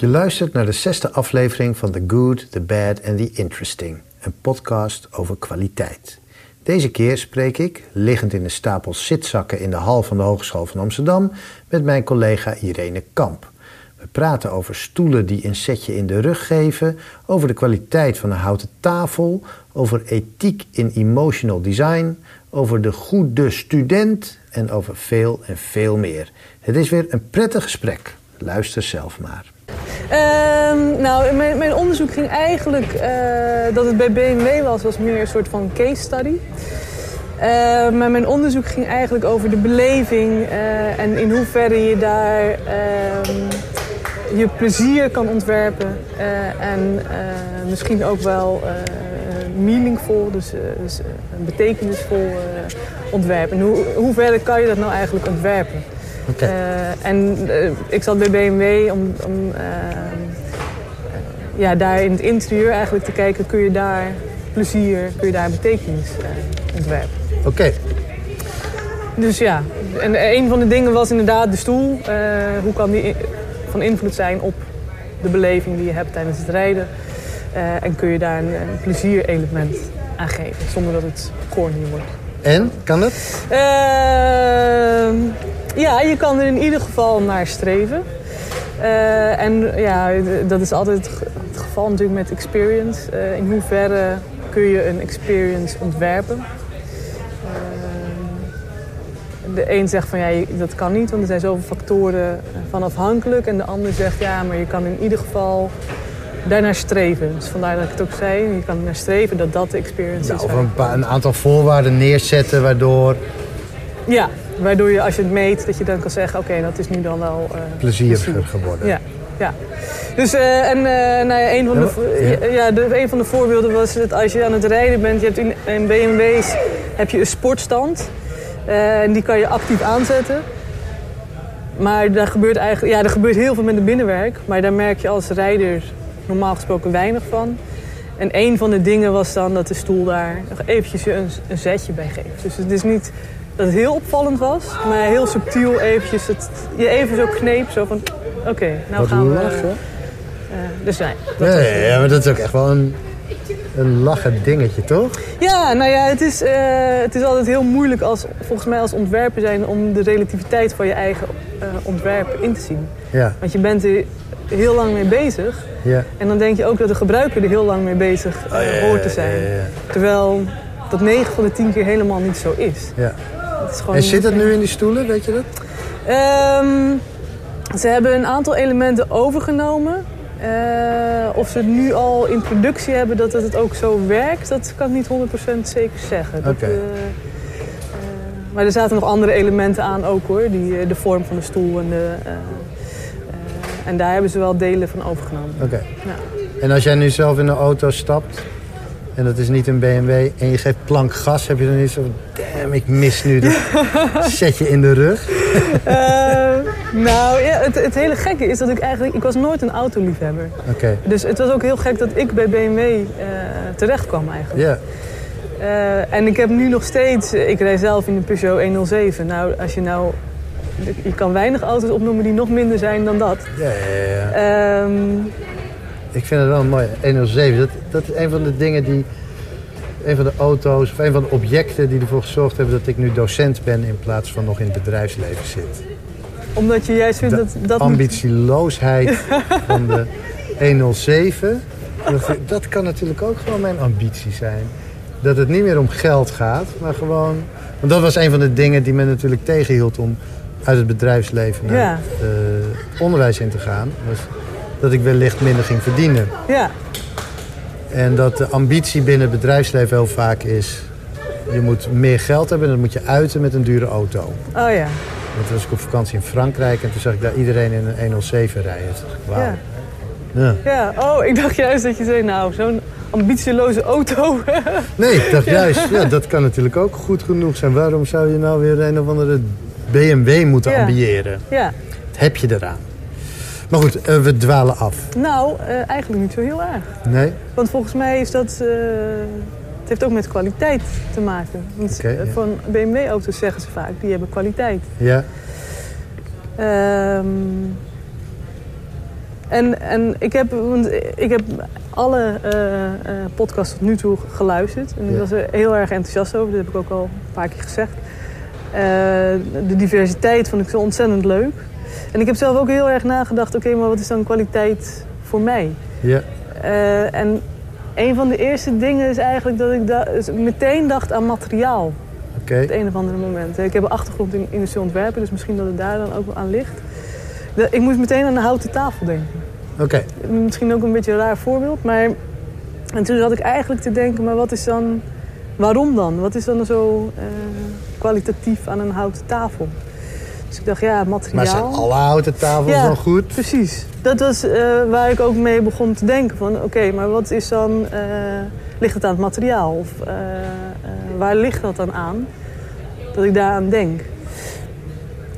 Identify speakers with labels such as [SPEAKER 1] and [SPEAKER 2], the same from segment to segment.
[SPEAKER 1] Je luistert naar de zesde aflevering van The Good, The Bad and The Interesting, een podcast over kwaliteit. Deze keer spreek ik, liggend in de stapel zitzakken in de hal van de Hogeschool van Amsterdam, met mijn collega Irene Kamp. We praten over stoelen die een setje in de rug geven, over de kwaliteit van een houten tafel, over ethiek in emotional design, over de goede student en over veel en veel meer. Het is weer een prettig gesprek. Luister zelf maar.
[SPEAKER 2] Ehm, nou, mijn, mijn onderzoek ging eigenlijk eh, dat het bij BMW was, was meer een soort van case study. Ehm, maar mijn onderzoek ging eigenlijk over de beleving eh, en in hoeverre je daar ehm, je plezier kan ontwerpen. eh, en misschien ook wel meaningful, dus, dus, betekenisvol ontwerpen. En hoe, hoe verder kan je dat nou eigenlijk ontwerpen? Eh, en eh, ik zat bij BMW om, om eh, ja, daar in het interieur eigenlijk te kijken... kun je daar plezier, kun je daar betekenis ontwerpen.
[SPEAKER 1] Oké,
[SPEAKER 2] Dus ja, en een van de dingen was inderdaad de stoel. Hoe kan die van invloed zijn op de beleving die je hebt tijdens het rijden? En kun je daar een, een plezierelement aan geven, zonder dat het corny wordt.
[SPEAKER 1] en kan het?
[SPEAKER 2] Ehm, ja, je kan er in ieder geval naar streven. Eh, en ja, dat is altijd het ge- het geval natuurlijk met experience. Eh, in hoeverre kun je een experience ontwerpen? Ehm, de een zegt van ja, dat kan niet, want er zijn zoveel factoren eh, van afhankelijk. En de ander zegt ja, maar je kan in ieder geval daarnaar streven. Dus vandaar dat ik het ook zei, je kan er naar streven dat dat de experience
[SPEAKER 1] Nou,
[SPEAKER 2] is.
[SPEAKER 1] of een, een aantal voorwaarden neerzetten waardoor
[SPEAKER 2] Ja, waardoor je als je het meet, dat je dan kan zeggen, oké, dat is nu dan wel eh,
[SPEAKER 1] plezieriger
[SPEAKER 2] plezier.
[SPEAKER 1] geworden.
[SPEAKER 2] Ja, ja. Dus eh, en eh, nou ja, een, van de,
[SPEAKER 1] Ja,
[SPEAKER 2] de, een van de voorbeelden was dat als je aan het rijden bent, je hebt in, in BMW's heb je een sportstand. en die kan je actief aanzetten. Maar daar gebeurt eigenlijk, ja, er gebeurt heel veel met het binnenwerk. Maar daar merk je als rijder normaal gesproken weinig van. En een van de dingen was dan dat de stoel daar nog eventjes een, een zetje bij geeft. Dus het is niet dat het heel opvallend was, maar heel subtiel eventjes het, je even zo kneep. Zo van, oké, nou
[SPEAKER 1] Wat
[SPEAKER 2] gaan we...
[SPEAKER 1] lachen.
[SPEAKER 2] eh, dus nee, dat
[SPEAKER 1] Ja,
[SPEAKER 2] was-
[SPEAKER 1] ja, ja, maar dat is ook echt wel een, een lachen dingetje, toch?
[SPEAKER 2] Ja, nou ja, het is, eh, het is altijd heel moeilijk als, volgens mij als ontwerper zijn om de relativiteit van je eigen eh, ontwerp in te zien.
[SPEAKER 1] Ja,
[SPEAKER 2] Want je bent er heel lang mee bezig.
[SPEAKER 1] ja.
[SPEAKER 2] En dan denk je ook dat de gebruiker er heel lang mee bezig
[SPEAKER 1] Oh,
[SPEAKER 2] hoort te zijn. Terwijl dat 9 van de 10 keer helemaal niet zo is.
[SPEAKER 1] ja. En zit het nu in die stoelen, weet je dat?
[SPEAKER 2] Ehm, ze hebben een aantal elementen overgenomen. Eh, of ze het nu al in productie hebben dat het ook zo werkt, dat kan ik niet 100% zeker zeggen. Dat,
[SPEAKER 1] Oké.
[SPEAKER 2] eh, eh, maar er zaten nog andere elementen aan ook hoor. Die, de vorm van de stoel en de... en daar hebben ze wel delen van overgenomen.
[SPEAKER 1] Oké.
[SPEAKER 2] Ja.
[SPEAKER 1] En als jij nu zelf in een auto stapt en dat is niet een BMW en je geeft plank gas, heb je dan niet zo damn, ik mis nu dat setje in de rug?
[SPEAKER 2] Eh, nou, ja, het, het hele gekke is dat ik eigenlijk... Ik was nooit een autoliefhebber.
[SPEAKER 1] Oké,
[SPEAKER 2] Dus het was ook heel gek dat ik bij BMW eh, terecht kwam eigenlijk.
[SPEAKER 1] ja.
[SPEAKER 2] Eh, en ik heb nu nog steeds... Ik rij zelf in de Peugeot 107. Nou, als je nou... Je kan weinig auto's opnoemen die nog minder zijn dan dat.
[SPEAKER 1] Ja, ja, ja.
[SPEAKER 2] Ehm,
[SPEAKER 1] Ik vind het wel mooi. 107, dat, dat is een van de dingen die... Een van de auto's of een van de objecten die ervoor gezorgd hebben dat ik nu docent ben in plaats van nog in het bedrijfsleven zit.
[SPEAKER 2] omdat je juist vindt dat... dat moet-
[SPEAKER 1] ambitieloosheid van de 107. Dat, dat kan natuurlijk ook gewoon mijn ambitie zijn. Dat het niet meer om geld gaat, maar gewoon... Want dat was een van de dingen die me natuurlijk tegenhield om uit het bedrijfsleven naar
[SPEAKER 2] Ja.
[SPEAKER 1] het onderwijs in te gaan. Was dat ik wellicht minder ging verdienen.
[SPEAKER 2] Ja,
[SPEAKER 1] En dat de ambitie binnen het bedrijfsleven heel vaak is... je moet meer geld hebben en dat moet je uiten met een dure auto.
[SPEAKER 2] oh ja.
[SPEAKER 1] Want toen was ik op vakantie in Frankrijk en toen zag ik daar iedereen in een 107 rijden. Toen dacht ik, wauw.
[SPEAKER 2] Ja.
[SPEAKER 1] Ja.
[SPEAKER 2] ja. Oh, ik dacht juist dat je zei, nou, zo'n ambitieloze auto.
[SPEAKER 1] Nee, ik dacht juist, ja, dat kan natuurlijk ook goed genoeg zijn. Waarom zou je nou weer een of andere BMW moeten
[SPEAKER 2] Ja.
[SPEAKER 1] ambiëren?
[SPEAKER 2] ja.
[SPEAKER 1] Dat heb je eraan. Maar goed, eh, we dwalen af.
[SPEAKER 2] Nou, eh, eigenlijk niet zo heel erg.
[SPEAKER 1] Nee?
[SPEAKER 2] Want volgens mij is dat... eh, het heeft ook met kwaliteit te maken. Want
[SPEAKER 1] ja.
[SPEAKER 2] van BMW-auto's zeggen ze vaak, die hebben kwaliteit.
[SPEAKER 1] Ja?
[SPEAKER 2] Ehm, En, en ik, heb, want ik heb alle eh, podcasts tot nu toe geluisterd. En ik
[SPEAKER 1] Ja.
[SPEAKER 2] was er heel erg enthousiast over. Dat heb ik ook al een paar keer gezegd. De diversiteit vond ik zo ontzettend leuk. En ik heb zelf ook heel erg nagedacht... oké, maar wat is dan kwaliteit voor mij?
[SPEAKER 1] Ja.
[SPEAKER 2] Eh, en een van de eerste dingen is eigenlijk dat ik da- meteen dacht aan materiaal.
[SPEAKER 1] Oké.
[SPEAKER 2] Op het een of andere moment. Ik heb een achtergrond in industrieel ontwerpen, dus misschien dat het daar dan ook wel aan ligt. Ik moest meteen aan een houten tafel denken.
[SPEAKER 1] Oké.
[SPEAKER 2] Misschien ook een beetje een raar voorbeeld, maar... En toen zat ik eigenlijk te denken, maar wat is dan... Waarom dan? Wat is dan zo eh, kwalitatief aan een houten tafel? Dus ik dacht, ja, materiaal...
[SPEAKER 1] Maar zijn alle houten tafels
[SPEAKER 2] Ja.
[SPEAKER 1] dan goed?
[SPEAKER 2] Precies. Dat was eh, waar ik ook mee begon te denken. Van oké, maar wat is dan... eh, ligt het aan het materiaal? Of eh, waar ligt dat dan aan? Dat ik daaraan denk.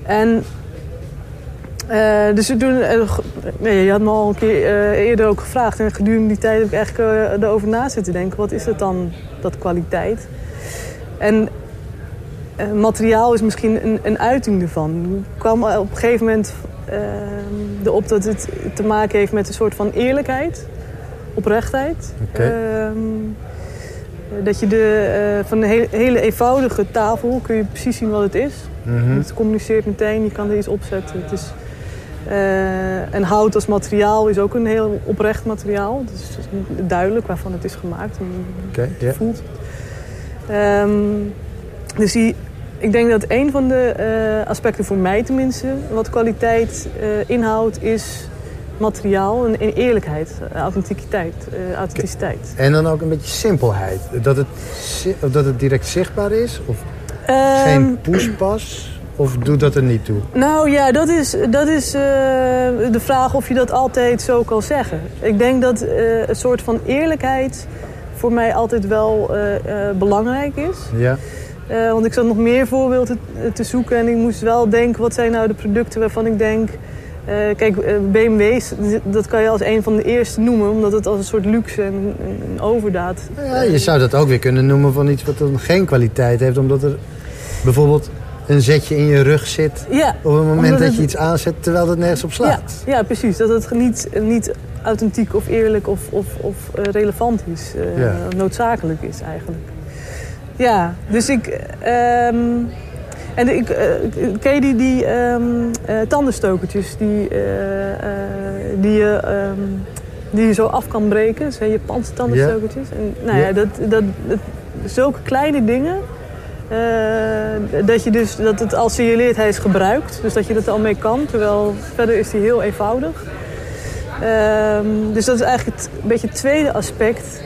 [SPEAKER 2] En... dus toen, nee, je had me al een keer eerder ook gevraagd. En gedurende die tijd heb ik eigenlijk erover na zitten denken. Wat is het dan, dat kwaliteit? En eh, materiaal is misschien een, een uiting ervan. Ik kwam op een gegeven moment eh, erop dat het te maken heeft met een soort van eerlijkheid, oprechtheid.
[SPEAKER 1] Oké.
[SPEAKER 2] Ehm, dat je de, eh, van een hele, hele eenvoudige tafel kun je precies zien wat het is.
[SPEAKER 1] Mhm.
[SPEAKER 2] Het communiceert meteen, je kan er iets opzetten. Het is, eh, en hout als materiaal is ook een heel oprecht materiaal. Het is duidelijk waarvan het is gemaakt. En voelt. Ehm, dus die, ik denk dat een van de eh, aspecten voor mij tenminste, wat kwaliteit eh, inhoudt, is materiaal en, en eerlijkheid, eh, authenticiteit, authenticiteit.
[SPEAKER 1] En dan ook een beetje simpelheid. Dat het, dat het direct zichtbaar is? Of
[SPEAKER 2] Ehm,
[SPEAKER 1] geen poespas? Of doet dat er niet toe?
[SPEAKER 2] Nou ja, dat is, dat is de vraag of je dat altijd zo kan zeggen. Ik denk dat een soort van eerlijkheid voor mij altijd wel belangrijk is.
[SPEAKER 1] Ja.
[SPEAKER 2] Eh, want ik zat nog meer voorbeelden te, te zoeken en ik moest wel denken, wat zijn nou de producten waarvan ik denk... eh, kijk, eh, BMW's, dat kan je als een van de eerste noemen, omdat het als een soort luxe en een overdaad...
[SPEAKER 1] Nou ja, je zou dat ook weer kunnen noemen van iets wat dan geen kwaliteit heeft. Omdat er bijvoorbeeld een zetje in je rug zit.
[SPEAKER 2] Ja,
[SPEAKER 1] Op het moment dat
[SPEAKER 2] het-
[SPEAKER 1] je iets aanzet terwijl het nergens op slaat.
[SPEAKER 2] ja, precies. Dat het niet, niet authentiek of eerlijk of, of, of relevant is.
[SPEAKER 1] Ja.
[SPEAKER 2] Noodzakelijk is eigenlijk. Ja, dus ik... ehm, en ik, eh, ken je die, die ehm, eh, tandenstokertjes die, eh, die, je, ehm, die je zo af kan breken? Dat zijn Japanse tandenstokertjes. En, nou ja,
[SPEAKER 1] Ja.
[SPEAKER 2] dat, dat, dat, zulke kleine dingen... dat, je dus, dat het al signaleert hij is gebruikt. Dus dat je dat al mee kan. Terwijl verder is hij heel eenvoudig. Dus dat is eigenlijk het, een beetje het tweede aspect.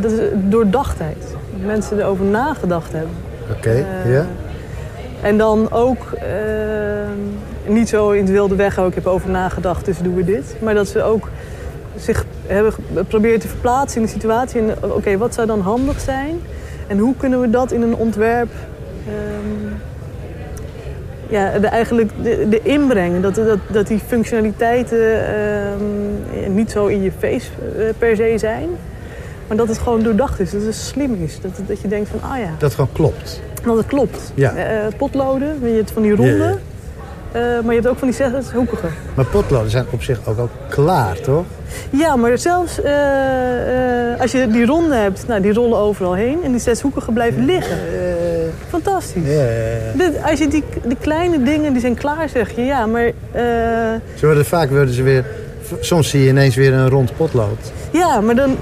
[SPEAKER 2] dat is doordachtheid. Mensen erover nagedacht hebben.
[SPEAKER 1] Oké,
[SPEAKER 2] Eh,
[SPEAKER 1] ja.
[SPEAKER 2] En dan ook ehm, niet zo in het wilde weg, ook ik heb over nagedacht, dus doen we dit. Maar dat ze ook zich hebben geprobeerd te verplaatsen in de situatie. En eh, oké, wat zou dan handig zijn? En hoe kunnen we dat in een ontwerp ehm, ja, de, eigenlijk de, de inbrengen? Dat, dat, dat die functionaliteiten ehm, niet zo in je face eh, per se zijn. Maar dat het gewoon doordacht is, dat het slim is. Dat, dat je denkt van, ah ja,
[SPEAKER 1] Dat gewoon klopt.
[SPEAKER 2] dat het klopt.
[SPEAKER 1] Ja.
[SPEAKER 2] Eh, potloden, je hebt van die ronde.
[SPEAKER 1] Ja,
[SPEAKER 2] eh, maar je hebt ook van die zeshoekige.
[SPEAKER 1] Maar potloden zijn op zich ook al klaar, toch?
[SPEAKER 2] Ja, maar zelfs eh, als je die ronde hebt, nou, die rollen overal heen. En die zeshoekige blijven liggen. Fantastisch.
[SPEAKER 1] Ja, ja, ja.
[SPEAKER 2] Dit, als je die, die kleine dingen, die zijn klaar, zeg je. Ja, maar...
[SPEAKER 1] Ze worden vaak worden ze weer... Soms zie je ineens weer een rond potlood.
[SPEAKER 2] Ja, maar dan.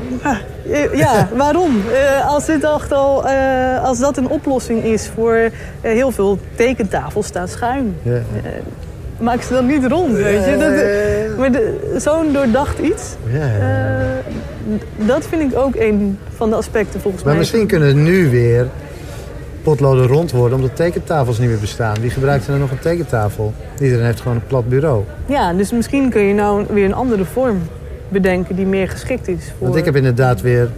[SPEAKER 2] Eh, Ja, waarom? Eh, als dit al, eh, als dat een oplossing is voor heel veel tekentafels staan schuin.
[SPEAKER 1] Ja.
[SPEAKER 2] Maak ze dan niet rond, weet je? Dat, maar zo'n doordacht iets,
[SPEAKER 1] Ja,
[SPEAKER 2] dat vind ik ook een van de aspecten volgens
[SPEAKER 1] Maar
[SPEAKER 2] mij.
[SPEAKER 1] misschien kunnen het nu weer potloden rond worden omdat tekentafels niet meer bestaan. Wie gebruikt er dan nog een tekentafel? Iedereen heeft gewoon een plat bureau.
[SPEAKER 2] Ja, dus misschien kun je nou weer een andere vorm bedenken die meer geschikt is voor.
[SPEAKER 1] Want ik heb inderdaad weer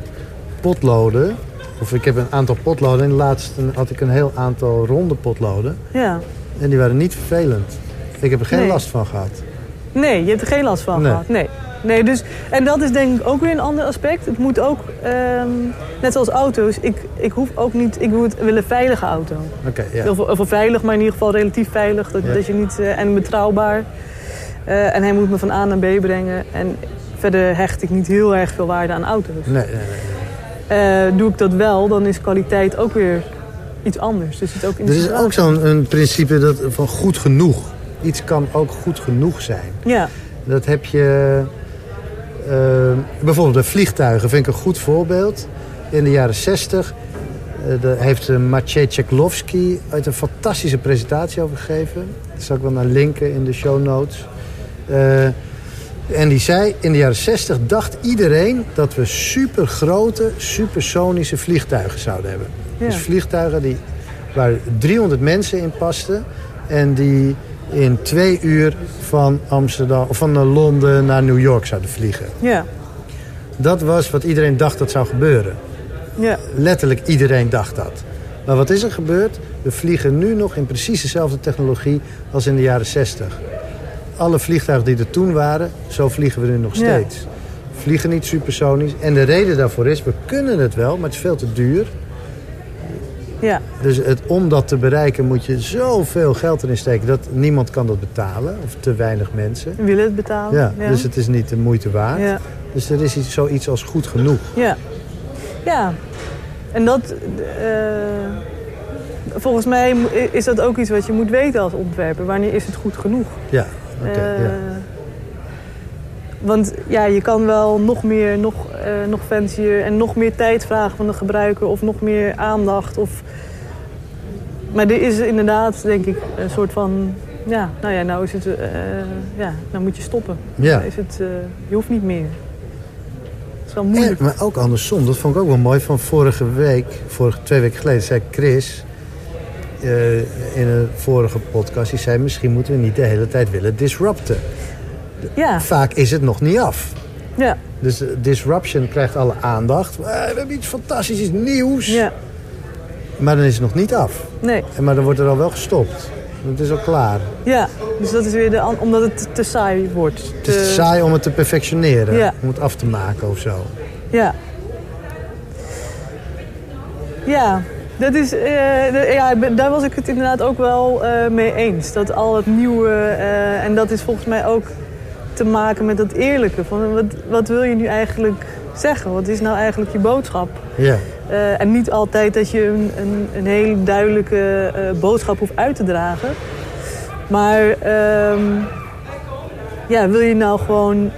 [SPEAKER 1] potloden. Of ik heb een aantal potloden. En laatst had ik een heel aantal ronde potloden.
[SPEAKER 2] Ja.
[SPEAKER 1] En die waren niet vervelend. Ik heb er geen
[SPEAKER 2] Nee.
[SPEAKER 1] last van gehad.
[SPEAKER 2] Nee, je hebt er geen last van
[SPEAKER 1] Nee.
[SPEAKER 2] gehad. Nee. Nee, dus, en dat is denk ik ook weer een ander aspect. Het moet ook, ehm, net zoals auto's, ik, ik hoef ook niet, ik wil een veilige auto.
[SPEAKER 1] Oké, ja.
[SPEAKER 2] Of, of veilig, maar in ieder geval relatief veilig. Dat, dat je niet, eh, en betrouwbaar. Eh, en hij moet me van A naar B brengen. En verder hecht ik niet heel erg veel waarde aan auto's.
[SPEAKER 1] Nee, nee, nee.
[SPEAKER 2] Eh, doe ik dat wel, dan is kwaliteit ook weer iets anders. Dus het ook in
[SPEAKER 1] Er is ook zo'n principe dat, van goed genoeg. Iets kan ook goed genoeg zijn.
[SPEAKER 2] Ja,
[SPEAKER 1] Dat heb je... eh, bijvoorbeeld de vliegtuigen vind ik een goed voorbeeld. In de jaren 60 eh, daar heeft uh, Maciej uit een fantastische presentatie over gegeven. Daar zal ik wel naar linken in de show notes. En die zei, in de jaren 60 dacht iedereen dat we supergrote, supersonische vliegtuigen zouden hebben.
[SPEAKER 2] Ja.
[SPEAKER 1] Dus vliegtuigen die, waar 300 mensen in pasten en die in twee uur van, Amsterdam, of van eh, Londen naar New York zouden vliegen.
[SPEAKER 2] ja,
[SPEAKER 1] Dat was wat iedereen dacht dat zou gebeuren.
[SPEAKER 2] ja,
[SPEAKER 1] Letterlijk iedereen dacht dat. Maar wat is er gebeurd? We vliegen nu nog in precies dezelfde technologie als in de jaren 60. Alle vliegtuigen die er toen waren, zo vliegen we nu nog steeds. Vliegen niet supersonisch. En de reden daarvoor is, we kunnen het wel, maar het is veel te duur.
[SPEAKER 2] ja,
[SPEAKER 1] Dus het, om dat te bereiken moet je zoveel geld erin steken... dat niemand kan dat betalen, of te weinig mensen.
[SPEAKER 2] willen het betalen.
[SPEAKER 1] Ja, Dus het is niet de moeite waard.
[SPEAKER 2] ja.
[SPEAKER 1] Dus er is iets, zoiets als goed genoeg.
[SPEAKER 2] Ja. Ja. En dat... eh, volgens mij is dat ook iets wat je moet weten als ontwerper. Wanneer is het goed genoeg?
[SPEAKER 1] Ja,
[SPEAKER 2] Eh,
[SPEAKER 1] ja.
[SPEAKER 2] Want ja, je kan wel nog meer, nog, eh, nog fancier en nog meer tijd vragen van de gebruiker of nog meer aandacht. Of... Maar er is inderdaad, denk ik, een soort van. Ja, nou ja, nou is het. eh, ja, nou moet je stoppen.
[SPEAKER 1] Ja.
[SPEAKER 2] Is het, je hoeft niet meer. Het is wel
[SPEAKER 1] En,
[SPEAKER 2] moeilijk.
[SPEAKER 1] maar ook andersom, dat vond ik ook wel mooi. Van vorige week, vorige, twee weken geleden, zei Chris eh, in een vorige podcast... die zei, misschien moeten we niet de hele tijd willen disrupten.
[SPEAKER 2] Ja,
[SPEAKER 1] Vaak is het nog niet af.
[SPEAKER 2] ja,
[SPEAKER 1] Dus eh, disruption krijgt alle aandacht. Eh, we hebben iets fantastisch, iets nieuws.
[SPEAKER 2] ja.
[SPEAKER 1] Maar dan is het nog niet af.
[SPEAKER 2] Nee,
[SPEAKER 1] Maar dan wordt er al wel gestopt. Het is al klaar.
[SPEAKER 2] ja. Dus dat is weer de. omdat het te saai wordt.
[SPEAKER 1] Het is te saai om het te perfectioneren.
[SPEAKER 2] Ja.
[SPEAKER 1] Om het af te maken of zo.
[SPEAKER 2] Ja. Ja, dat is, eh, de- ja, daar was ik het inderdaad ook wel eh, mee eens. Dat al het nieuwe, eh, en dat is volgens mij ook te maken met dat eerlijke. Van wat, wat wil je nu eigenlijk zeggen? Wat is nou eigenlijk je boodschap?
[SPEAKER 1] Ja.
[SPEAKER 2] En niet altijd dat je een, een, een hele duidelijke boodschap hoeft uit te dragen. Maar ehm, ja, wil je nou gewoon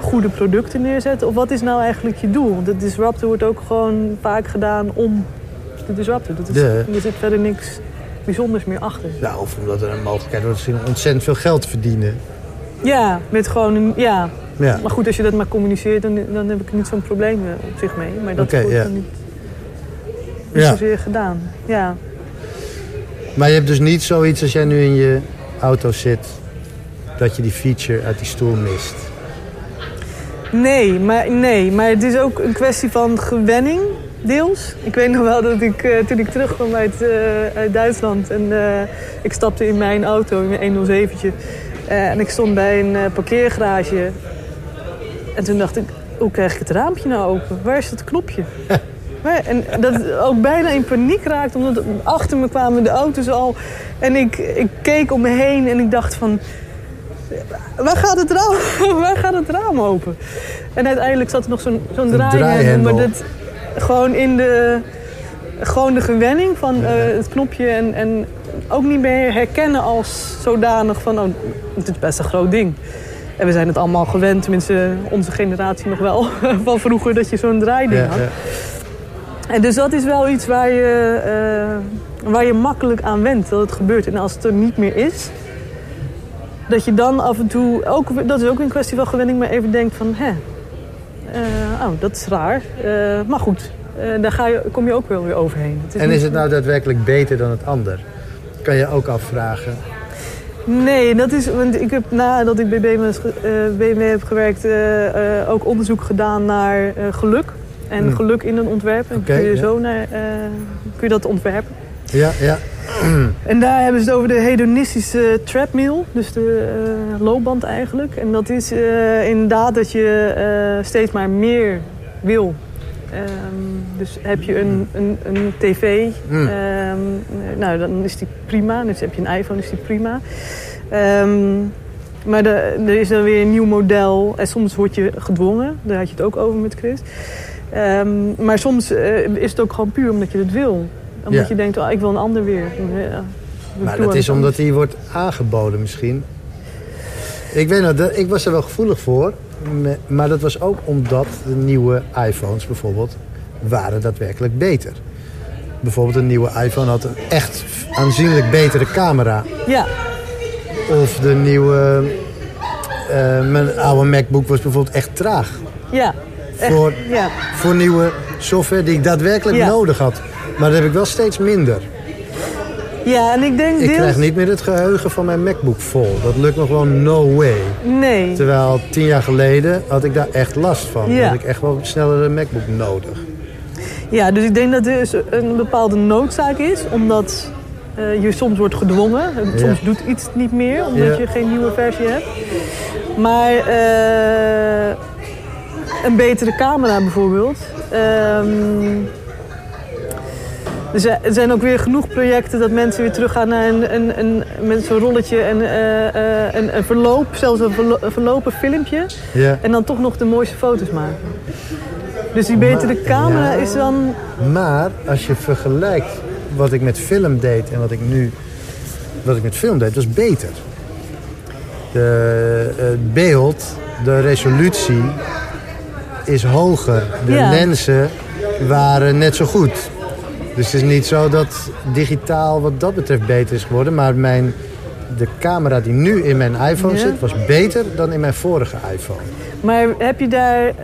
[SPEAKER 2] goede producten neerzetten? Of wat is nou eigenlijk je doel? Want de disruptor wordt ook gewoon vaak gedaan om te disrupten. Dat is,
[SPEAKER 1] De.
[SPEAKER 2] Er zit verder niks bijzonders meer achter.
[SPEAKER 1] Nou, of omdat er een mogelijkheid wordt om ontzettend veel geld te verdienen.
[SPEAKER 2] Ja, met gewoon een... Ja.
[SPEAKER 1] Ja.
[SPEAKER 2] Maar goed, als je dat maar communiceert, dan, dan heb ik niet zo'n probleem eh, op zich mee. Maar dat
[SPEAKER 1] Oké,
[SPEAKER 2] wordt
[SPEAKER 1] ja.
[SPEAKER 2] dan niet, niet
[SPEAKER 1] Ja.
[SPEAKER 2] zozeer gedaan. Ja.
[SPEAKER 1] Maar je hebt dus niet zoiets als jij nu in je auto zit... dat je die feature uit die stoel mist.
[SPEAKER 2] Nee, maar, nee, maar het is ook een kwestie van gewenning, deels. Ik weet nog wel dat ik, eh, toen ik terugkwam uit, eh, uit Duitsland... en eh, ik stapte in mijn auto, in mijn 107'tje... eh, en ik stond bij een parkeergarage. En toen dacht ik, hoe krijg ik het raampje nou open? Waar is dat knopje? En dat ook bijna in paniek raakte, omdat achter me kwamen de auto's al. En ik, ik keek om me heen en ik dacht van... Waar gaat het raam, waar gaat het raam open? En uiteindelijk zat er nog zo'n zo'n draaihendel.
[SPEAKER 1] draaihendel.
[SPEAKER 2] Maar dat, gewoon in de, gewoon de gewenning van eh, het knopje. En, en ook niet meer herkennen als zodanig van... Oh, het is best een groot ding. En we zijn het allemaal gewend, tenminste onze generatie nog wel... van vroeger dat je zo'n draaiding had.
[SPEAKER 1] ja.
[SPEAKER 2] En dus dat is wel iets waar je, eh, waar je makkelijk aan went dat het gebeurt. En als het er niet meer is, dat je dan af en toe, ook, dat is ook een kwestie van gewenning, maar even denkt van, hè, eh, oh, dat is raar. Eh, maar goed, eh, daar ga je, kom je ook wel weer overheen. Het
[SPEAKER 1] En is het nou daadwerkelijk beter dan het ander? Kan je ook afvragen.
[SPEAKER 2] Nee, dat is, want ik heb nadat ik bij BMW, is BMW heb gewerkt, ook onderzoek gedaan naar geluk. En
[SPEAKER 1] Hmm.
[SPEAKER 2] geluk in een ontwerp. En kun, je
[SPEAKER 1] ja.
[SPEAKER 2] zo naar, kun je dat ontwerpen.
[SPEAKER 1] Ja, ja.
[SPEAKER 2] En daar hebben ze het over de hedonistische treadmill, dus de eh, loopband eigenlijk. En dat is eh, inderdaad dat je eh, steeds maar meer wil. Ehm, dus heb je een, een, een tv,
[SPEAKER 1] Mm.
[SPEAKER 2] ehm, nou dan is die prima. Dus heb je een iPhone, is die prima. Ehm, maar de, er is dan weer een nieuw model. En soms word je gedwongen. Daar had je het ook over met Chris. Maar soms is het ook gewoon puur omdat je het wil. Omdat
[SPEAKER 1] Ja.
[SPEAKER 2] je denkt, oh, ik wil een ander weer. Ja,
[SPEAKER 1] Maar dat is omdat die wordt aangeboden misschien. Ik weet nog, dat- ik was er wel gevoelig voor. Maar dat was ook omdat de nieuwe iPhones bijvoorbeeld waren daadwerkelijk beter. Bijvoorbeeld een nieuwe iPhone had een echt aanzienlijk betere camera.
[SPEAKER 2] Ja,
[SPEAKER 1] Of de nieuwe... eh, mijn oude MacBook was bijvoorbeeld echt traag.
[SPEAKER 2] ja. Echt,
[SPEAKER 1] Voor,
[SPEAKER 2] ja.
[SPEAKER 1] voor nieuwe software die ik daadwerkelijk
[SPEAKER 2] Ja.
[SPEAKER 1] nodig had. Maar dat heb ik wel steeds minder.
[SPEAKER 2] ja, en ik denk
[SPEAKER 1] Ik
[SPEAKER 2] deels...
[SPEAKER 1] krijg niet meer het geheugen van mijn MacBook vol. Dat lukt me gewoon no way.
[SPEAKER 2] Nee.
[SPEAKER 1] Terwijl tien jaar geleden had ik daar echt last van.
[SPEAKER 2] Ja.
[SPEAKER 1] Had ik echt wel sneller een MacBook nodig.
[SPEAKER 2] Ja, dus ik denk dat er dus een bepaalde noodzaak is. Omdat eh, je soms wordt gedwongen. En Soms doet iets niet meer, omdat
[SPEAKER 1] Ja.
[SPEAKER 2] je geen nieuwe versie hebt. Maar eh, een betere camera bijvoorbeeld. Ehm, er zijn- er zijn ook weer genoeg projecten dat mensen weer teruggaan naar een, een, een, met zo'n rolletje en eh, eh, een, een verloop, zelfs een, verlo- een verlopen filmpje.
[SPEAKER 1] Ja.
[SPEAKER 2] En dan toch nog de mooiste foto's maken. Dus die betere
[SPEAKER 1] Maar-
[SPEAKER 2] camera
[SPEAKER 1] ja.
[SPEAKER 2] is dan...
[SPEAKER 1] Maar als je vergelijkt wat ik met film deed en wat ik nu wat ik met film deed, was beter. De, het beeld, de resolutie is hoger. De
[SPEAKER 2] Ja.
[SPEAKER 1] lenzen waren net zo goed. Dus het is niet zo dat digitaal wat dat betreft beter is geworden. Maar mijn, de camera die nu in mijn iPhone
[SPEAKER 2] Ja.
[SPEAKER 1] zit, was beter dan in mijn vorige iPhone.
[SPEAKER 2] Maar heb je daar... eh,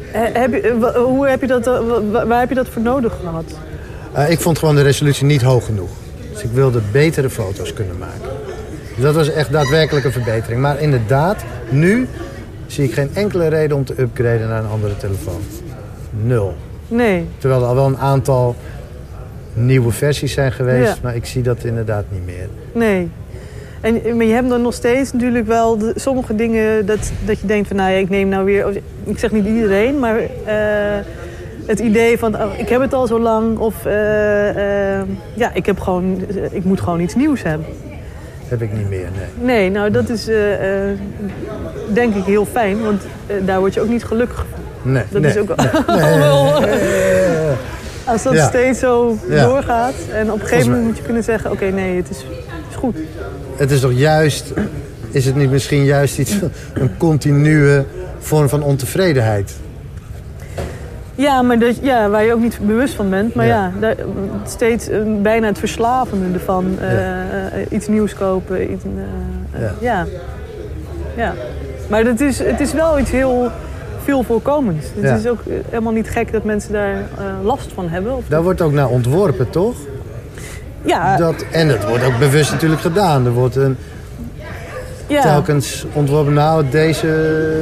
[SPEAKER 2] he- heb je, wa- hoe heb je dat, eh, wa- waar heb je dat voor nodig gehad?
[SPEAKER 1] Eh, ik vond gewoon de resolutie niet hoog genoeg. Dus ik wilde betere foto's kunnen maken. Dus dat was echt daadwerkelijk een verbetering. Maar inderdaad, nu zie ik geen enkele reden om te upgraden naar een andere telefoon. Nul.
[SPEAKER 2] Nee.
[SPEAKER 1] Terwijl er al wel een aantal nieuwe versies zijn geweest.
[SPEAKER 2] Ja.
[SPEAKER 1] Maar ik zie dat inderdaad niet meer.
[SPEAKER 2] Nee. En, maar je hebt dan nog steeds natuurlijk wel de- sommige dingen dat, dat je denkt van nou ja, ik neem nou weer, ik zeg niet iedereen, maar eh, het idee van oh, ik heb het al zo lang of eh, eh, ja, ik, heb gewoon, ik moet gewoon iets nieuws hebben.
[SPEAKER 1] Heb ik niet meer, nee.
[SPEAKER 2] Nee, nou dat is denk ik heel fijn, want daar word je ook niet gelukkig van.
[SPEAKER 1] Nee,
[SPEAKER 2] Dat
[SPEAKER 1] nee.
[SPEAKER 2] is ook wel... Als dat
[SPEAKER 1] Ja.
[SPEAKER 2] steeds zo
[SPEAKER 1] Ja.
[SPEAKER 2] doorgaat en op een gegeven moment moet je kunnen zeggen oké nee, het is, is goed.
[SPEAKER 1] Het is toch juist... Is het niet misschien juist iets, een continue vorm van ontevredenheid?
[SPEAKER 2] Ja, maar dat, ja, waar je ook niet bewust van bent. Maar
[SPEAKER 1] Ja.
[SPEAKER 2] ja, daar, steeds eh, bijna het verslavende ervan. eh,
[SPEAKER 1] Ja.
[SPEAKER 2] eh, iets nieuws kopen. Iets,
[SPEAKER 1] Ja.
[SPEAKER 2] ja. ja. Maar het is, het is wel iets heel veel voorkomends. Het
[SPEAKER 1] Ja.
[SPEAKER 2] is ook eh, helemaal niet gek dat mensen daar eh, last van hebben. Of
[SPEAKER 1] Daar wordt ook naar ontworpen, toch?
[SPEAKER 2] ja,
[SPEAKER 1] Dat, en dat wordt ook bewust natuurlijk gedaan. Er wordt een,
[SPEAKER 2] ja.
[SPEAKER 1] telkens ontworpen. Nou, deze,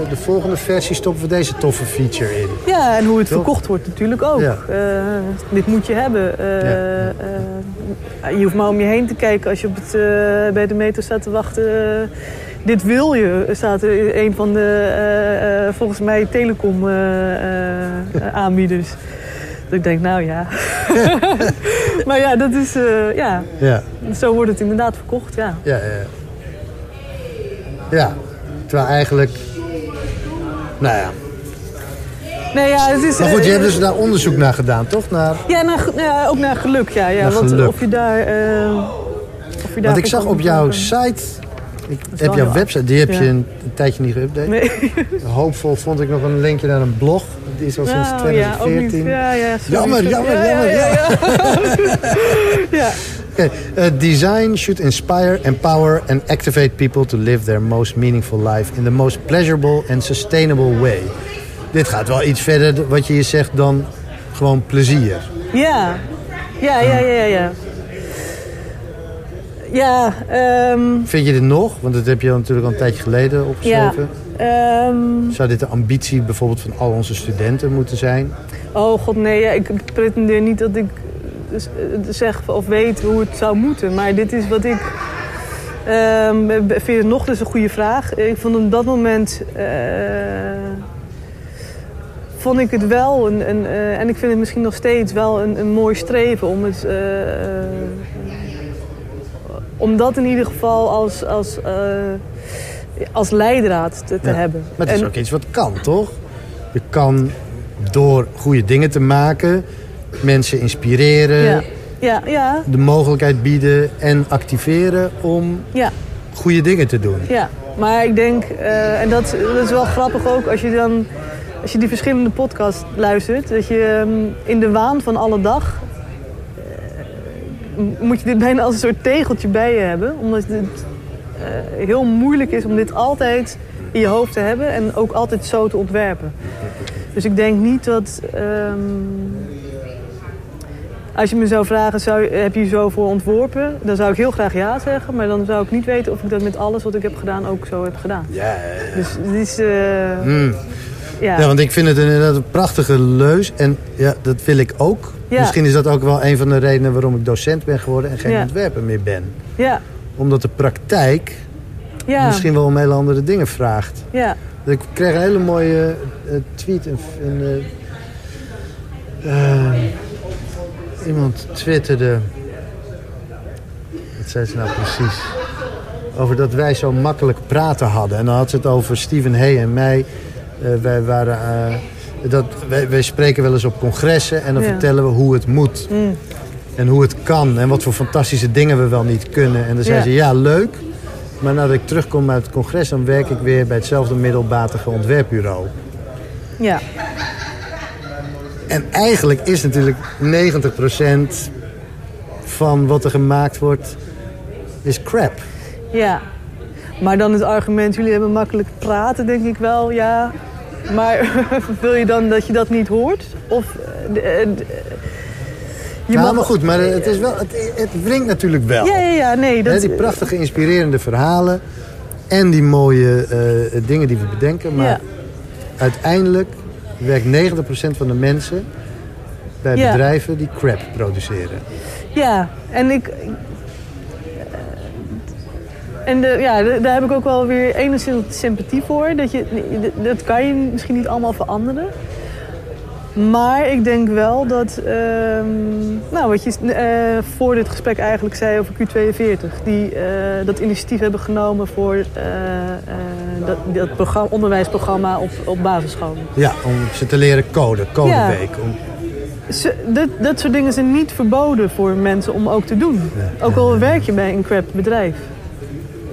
[SPEAKER 1] de volgende versie stoppen we deze toffe feature in.
[SPEAKER 2] ja, en hoe het
[SPEAKER 1] Toch?
[SPEAKER 2] verkocht wordt natuurlijk ook.
[SPEAKER 1] Ja.
[SPEAKER 2] Eh, dit moet je hebben.
[SPEAKER 1] Ja.
[SPEAKER 2] je hoeft maar om je heen te kijken als je op het, bij de metro staat te wachten. Dit wil je, staat een van de, eh, eh, volgens mij, telecom eh, aanbieders. Dat ik denk, nou ja. maar ja, dat is, ja,
[SPEAKER 1] Ja,
[SPEAKER 2] zo wordt het inderdaad verkocht, ja.
[SPEAKER 1] ja, ja. Ja, terwijl eigenlijk... Nou ja.
[SPEAKER 2] Nee, ja, het is,
[SPEAKER 1] Maar goed, je hebt dus daar onderzoek naar gedaan, toch? Naar,
[SPEAKER 2] Ja, naar, ja, ook naar geluk, ja. ja
[SPEAKER 1] Naar
[SPEAKER 2] want
[SPEAKER 1] geluk.
[SPEAKER 2] of je daar... of je
[SPEAKER 1] want ik zag op jouw site... Ik heb jouw website, die heb
[SPEAKER 2] Ja.
[SPEAKER 1] je een, een tijdje niet geüpdate.
[SPEAKER 2] Nee.
[SPEAKER 1] Hoopvol vond ik nog een linkje naar een blog. Die is al sinds
[SPEAKER 2] Nou, ja, ook
[SPEAKER 1] 2014.
[SPEAKER 2] niet. Ja, ja, sorry,
[SPEAKER 1] Jammer,
[SPEAKER 2] sorry.
[SPEAKER 1] jammer,
[SPEAKER 2] Ja,
[SPEAKER 1] jammer,
[SPEAKER 2] Ja, ja, ja.
[SPEAKER 1] Oké, eh, design should inspire, empower and activate people to live their most meaningful life in the most pleasurable and sustainable way. Dit gaat wel iets verder wat je hier zegt dan gewoon plezier.
[SPEAKER 2] ja. Ja, ja, ja, ja, ja. Ja, ehm,
[SPEAKER 1] Vind je dit nog? Want dat heb je natuurlijk al een tijdje geleden
[SPEAKER 2] ja.
[SPEAKER 1] opgeschreven.
[SPEAKER 2] ehm,
[SPEAKER 1] Zou dit de ambitie bijvoorbeeld van al onze studenten moeten zijn?
[SPEAKER 2] oh god, nee, ja, ik pretendeer niet dat ik eh, zeg of weet hoe het zou moeten. Maar dit is wat ik... ehm vind je het nog dus een goede vraag? Ik vond op dat moment... eh, vond ik het wel, een, een, eh, en ik vind het misschien nog steeds wel een, een mooi streven om het, om dat in ieder geval als, als, eh, als leidraad te, te
[SPEAKER 1] Ja.
[SPEAKER 2] hebben.
[SPEAKER 1] Maar het is
[SPEAKER 2] En-
[SPEAKER 1] ook iets wat kan, toch? Je kan door goede dingen te maken, mensen inspireren,
[SPEAKER 2] ja, ja, ja,
[SPEAKER 1] de mogelijkheid bieden en activeren om
[SPEAKER 2] ja.
[SPEAKER 1] goede dingen te doen.
[SPEAKER 2] Ja, maar ik denk, eh, en dat, dat is wel grappig ook als je dan, als je die verschillende podcasts luistert, dat je ehm, in de waan van alle dag, moet je dit bijna als een soort tegeltje bij je hebben, omdat het eh, heel moeilijk is om dit altijd in je hoofd te hebben en ook altijd zo te ontwerpen. Dus ik denk niet dat. ehm, als je me zou vragen, zou, heb je je zo voor ontworpen? Dan zou ik heel graag ja zeggen. Maar dan zou ik niet weten of ik dat met alles wat ik heb gedaan ook zo heb gedaan.
[SPEAKER 1] Ja,
[SPEAKER 2] Dus het is... eh,
[SPEAKER 1] Mm.
[SPEAKER 2] Ja.
[SPEAKER 1] Ja, want ik vind het inderdaad een prachtige leus. En ja, dat wil ik ook.
[SPEAKER 2] Ja.
[SPEAKER 1] Misschien is dat ook wel een van de redenen waarom ik docent ben geworden en geen
[SPEAKER 2] Ja.
[SPEAKER 1] ontwerper meer ben.
[SPEAKER 2] ja,
[SPEAKER 1] Omdat de praktijk
[SPEAKER 2] ja,
[SPEAKER 1] misschien wel om hele andere dingen vraagt.
[SPEAKER 2] ja,
[SPEAKER 1] Ik kreeg een hele mooie eh, tweet. Eh, eh, iemand twitterde. Wat zei ze nou precies? Over dat wij zo makkelijk praten hadden. En dan had ze het over Steven Hay en mij. Eh, wij, waren, eh, dat, wij, wij spreken wel eens op congressen en dan
[SPEAKER 2] Ja.
[SPEAKER 1] vertellen we hoe het moet.
[SPEAKER 2] Mm.
[SPEAKER 1] En hoe het kan en wat voor fantastische dingen we wel niet kunnen. En dan zei
[SPEAKER 2] Ja.
[SPEAKER 1] ze, ja leuk. Maar nadat ik terugkom uit het congres, dan werk ik weer bij hetzelfde middelmatige ontwerpbureau.
[SPEAKER 2] ja,
[SPEAKER 1] En eigenlijk is natuurlijk 90% van wat er gemaakt wordt, is crap.
[SPEAKER 2] ja. Maar dan het argument, jullie hebben makkelijk praten, denk ik wel, ja. Maar wil je dan dat je dat niet hoort? Of... eh, eh, de- je
[SPEAKER 1] Nou, maar goed, maar het, is wel, het, het wringt natuurlijk wel.
[SPEAKER 2] Ja, ja, ja, nee. Dat,
[SPEAKER 1] die prachtige, inspirerende verhalen en die mooie eh, dingen die we bedenken. Maar
[SPEAKER 2] Ja.
[SPEAKER 1] uiteindelijk werkt 90% van de mensen bij
[SPEAKER 2] Ja.
[SPEAKER 1] bedrijven die crap produceren.
[SPEAKER 2] Ja, en ik. En de, ja, de- daar heb ik ook wel weer enigszins sympathie voor. Dat, je, dat kan je misschien niet allemaal veranderen. Maar ik denk wel dat, ehm, nou, wat je eh, voor dit gesprek eigenlijk zei over Q42, die eh, dat initiatief hebben genomen voor eh, dat, dat programma, onderwijsprogramma op, op basisscholen.
[SPEAKER 1] Ja, om ze te leren coden, codeweek. Om,
[SPEAKER 2] Ze, dat, dat soort dingen zijn niet verboden voor mensen om ook te doen. Ook al werk je bij een crap bedrijf.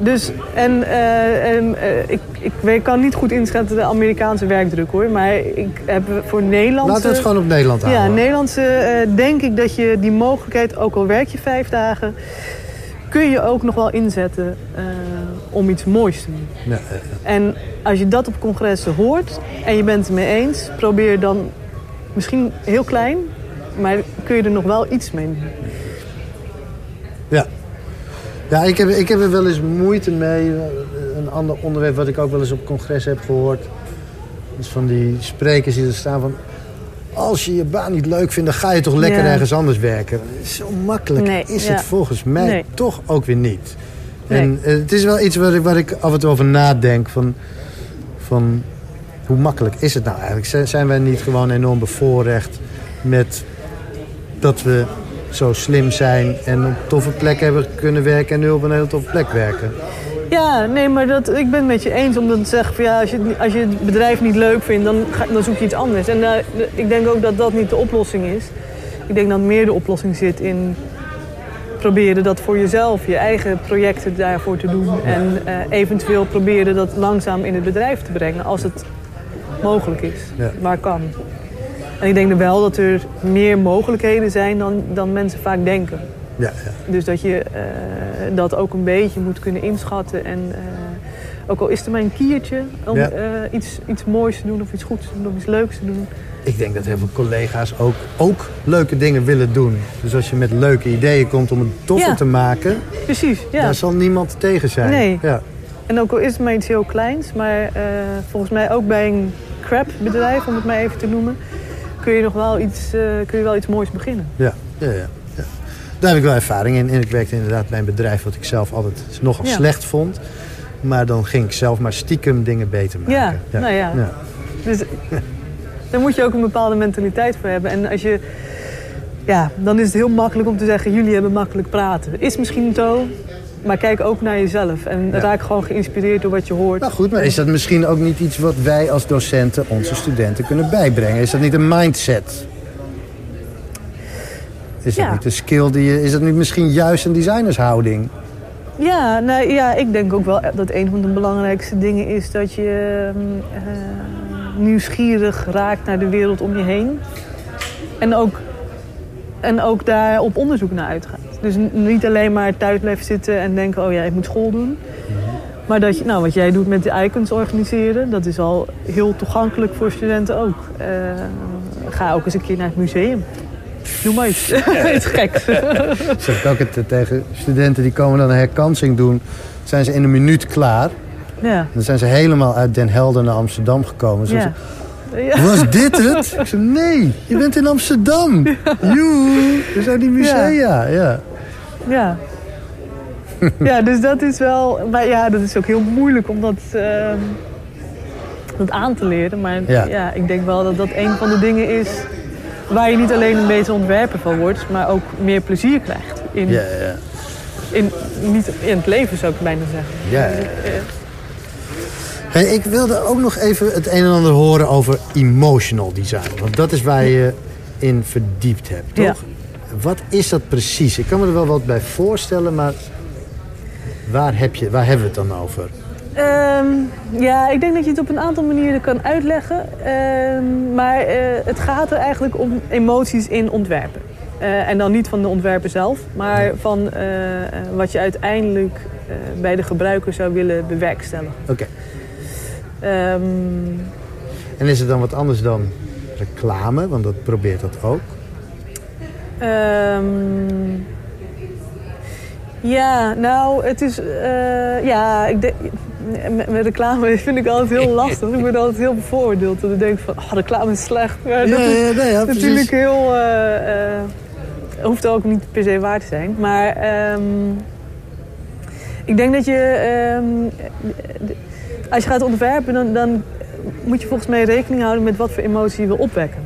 [SPEAKER 2] Dus, en, eh, en eh, ik, ik kan niet goed inschatten de Amerikaanse werkdruk hoor. Maar ik heb voor Nederlandse...
[SPEAKER 1] Laten we het gewoon op Nederland houden.
[SPEAKER 2] Ja, Nederlandse eh, denk ik dat je die mogelijkheid, ook al werk je vijf dagen... kun je ook nog wel inzetten om iets moois te doen.
[SPEAKER 1] Ja,
[SPEAKER 2] En als je dat op congressen hoort en je bent het mee eens, probeer dan misschien heel klein, maar kun je er nog wel iets mee doen.
[SPEAKER 1] Ja. Ja, ik heb, ik heb er wel eens moeite mee. Een ander onderwerp wat ik ook wel eens op congres heb gehoord. is van die sprekers die er staan van... Als je je baan niet leuk vindt, dan ga je toch lekker
[SPEAKER 2] Ja.
[SPEAKER 1] ergens anders werken. Zo makkelijk
[SPEAKER 2] Nee,
[SPEAKER 1] is
[SPEAKER 2] ja.
[SPEAKER 1] het volgens mij
[SPEAKER 2] Nee.
[SPEAKER 1] toch ook weer niet.
[SPEAKER 2] Nee.
[SPEAKER 1] En eh, het is wel iets waar ik, waar ik af en toe over nadenk. Van, van hoe makkelijk is het nou eigenlijk? Zijn wij niet gewoon enorm bevoorrecht met dat we zo slim zijn en op toffe plekken hebben kunnen werken en nu op een hele toffe plek werken?
[SPEAKER 2] Ja, nee, maar dat, ik ben het met je eens om dan te zeggen van ja, als je, als je het bedrijf niet leuk vindt, dan, ga, dan zoek je iets anders. En eh, ik denk ook dat dat niet de oplossing is. Ik denk dat meer de oplossing zit in proberen dat voor jezelf, je eigen projecten daarvoor te doen. En eh, eventueel proberen dat langzaam in het bedrijf te brengen als het mogelijk is,
[SPEAKER 1] Ja.
[SPEAKER 2] waar kan. En ik denk wel dat er meer mogelijkheden zijn dan, dan mensen vaak denken.
[SPEAKER 1] Ja, ja.
[SPEAKER 2] Dus dat je eh, dat ook een beetje moet kunnen inschatten. En eh, ook al is het maar een kiertje om
[SPEAKER 1] Ja.
[SPEAKER 2] eh, iets, iets moois te doen of iets goeds te doen of iets leuks te doen.
[SPEAKER 1] Ik denk dat heel veel collega's ook, ook leuke dingen willen doen. Dus als je met leuke ideeën komt om het toffer
[SPEAKER 2] Ja.
[SPEAKER 1] te maken,
[SPEAKER 2] Precies, ja.
[SPEAKER 1] daar zal niemand tegen zijn.
[SPEAKER 2] Nee.
[SPEAKER 1] Ja.
[SPEAKER 2] En ook al is het maar iets heel kleins, maar volgens mij ook bij een crap bedrijf, om het maar even te noemen, kun je nog wel iets, eh, kun je wel iets moois beginnen.
[SPEAKER 1] Ja, ja, ja, ja. Daar heb ik wel ervaring in. En ik werkte inderdaad bij een bedrijf wat ik zelf altijd nogal
[SPEAKER 2] Ja.
[SPEAKER 1] slecht vond. Maar dan ging ik zelf maar stiekem dingen beter maken.
[SPEAKER 2] Ja, nou ja.
[SPEAKER 1] ja.
[SPEAKER 2] Dus daar moet je ook een bepaalde mentaliteit voor hebben. En als je, ja, dan is het heel makkelijk om te zeggen, jullie hebben makkelijk praten. Is misschien zo, maar kijk ook naar jezelf. En
[SPEAKER 1] Ja.
[SPEAKER 2] raak gewoon geïnspireerd door wat je hoort.
[SPEAKER 1] Nou goed, maar is dat misschien ook niet iets wat wij als docenten onze studenten kunnen bijbrengen? Is dat niet een mindset? Is dat
[SPEAKER 2] Ja.
[SPEAKER 1] niet een skill die je... Is dat niet misschien juist een designershouding?
[SPEAKER 2] Ja, nou, ja, ik denk ook wel dat een van de belangrijkste dingen is dat je ehm, eh, nieuwsgierig raakt naar de wereld om je heen. En ook, en ook daar op onderzoek naar uitgaat. Dus niet alleen maar thuis blijven zitten en denken, oh ja, ik moet school doen. Maar dat je, nou, wat jij doet met de icons organiseren, dat is al heel toegankelijk voor studenten ook. Eh, ga ook eens een keer naar het museum. Doe maar iets. iets geks.
[SPEAKER 1] Zeg ik ook het tegen studenten die komen dan een herkansing doen. Zijn ze in een minuut klaar.
[SPEAKER 2] ja.
[SPEAKER 1] Dan zijn ze helemaal uit Den Helder naar Amsterdam gekomen.
[SPEAKER 2] Ja. Ja.
[SPEAKER 1] Was dit het? Ik zei, nee, je bent in Amsterdam. Joe, er zijn die musea. Ja.
[SPEAKER 2] Ja. ja, dus dat is wel... Maar ja, dat is ook heel moeilijk om dat, ehm, dat aan te leren. Maar
[SPEAKER 1] Ja.
[SPEAKER 2] ja. ik denk wel dat dat een van de dingen is... waar je niet alleen een beter ontwerper van wordt... maar ook meer plezier krijgt. In,
[SPEAKER 1] Ja, ja.
[SPEAKER 2] in, niet in het leven zou ik bijna zeggen.
[SPEAKER 1] Ja, ja, Hey, ik wilde ook nog even het een en ander horen over emotional design. Want dat is waar je in verdiept hebt, toch? Wat is dat precies? Ik kan me er wel wat bij voorstellen, maar waar, heb je, waar hebben we het dan over?
[SPEAKER 2] Ehm, ja, ik denk dat je het op een aantal manieren kan uitleggen. Ehm, maar eh, het gaat er eigenlijk om emoties in ontwerpen. Eh, en dan niet van de ontwerper zelf, maar van eh, wat je uiteindelijk bij de gebruiker zou willen bewerkstelligen.
[SPEAKER 1] Oké.
[SPEAKER 2] Ehm,
[SPEAKER 1] En is het dan wat anders dan reclame? Want dat probeert dat ook.
[SPEAKER 2] Ehm, ja, nou, het is. eh, ja, ik denk. Met, met reclame vind ik altijd heel lastig. Ik ben altijd heel bevooroordeeld. Dat ik denk van, oh, reclame is slecht. Ja, dat
[SPEAKER 1] ja,
[SPEAKER 2] is
[SPEAKER 1] ja, nee, ja, precies.
[SPEAKER 2] natuurlijk heel. eh, eh, hoeft ook niet per se waar te zijn. Maar ehm, ik denk dat je. ehm, als je gaat ontwerpen, dan, dan moet je volgens mij rekening houden met wat voor emotie je wil opwekken.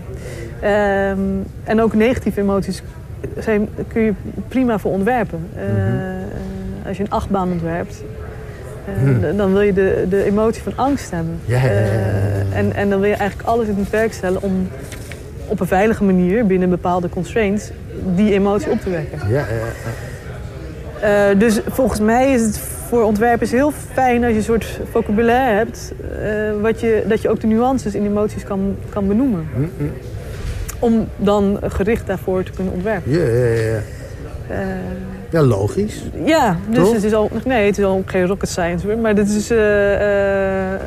[SPEAKER 2] Ehm, en ook negatieve emoties zijn, kun je prima voor ontwerpen. Eh, eh, als je een achtbaan ontwerpt, eh, d- dan wil je de, de emotie van angst hebben. Eh, en, en dan wil je eigenlijk alles in het werk stellen om op een veilige manier, binnen bepaalde constraints, die emotie op te wekken.
[SPEAKER 1] Ja,
[SPEAKER 2] dus volgens mij is het voor ontwerpers heel fijn als je een soort vocabulaire hebt, wat je, dat je ook de nuances in emoties kan, kan benoemen. Om dan gericht daarvoor te kunnen ontwerpen.
[SPEAKER 1] Ja, ja, ja, ja.
[SPEAKER 2] Eh,
[SPEAKER 1] Ja, logisch.
[SPEAKER 2] ja, dus
[SPEAKER 1] Toch?
[SPEAKER 2] het is al, nee, het is al geen rocket science maar dit is, eh, eh,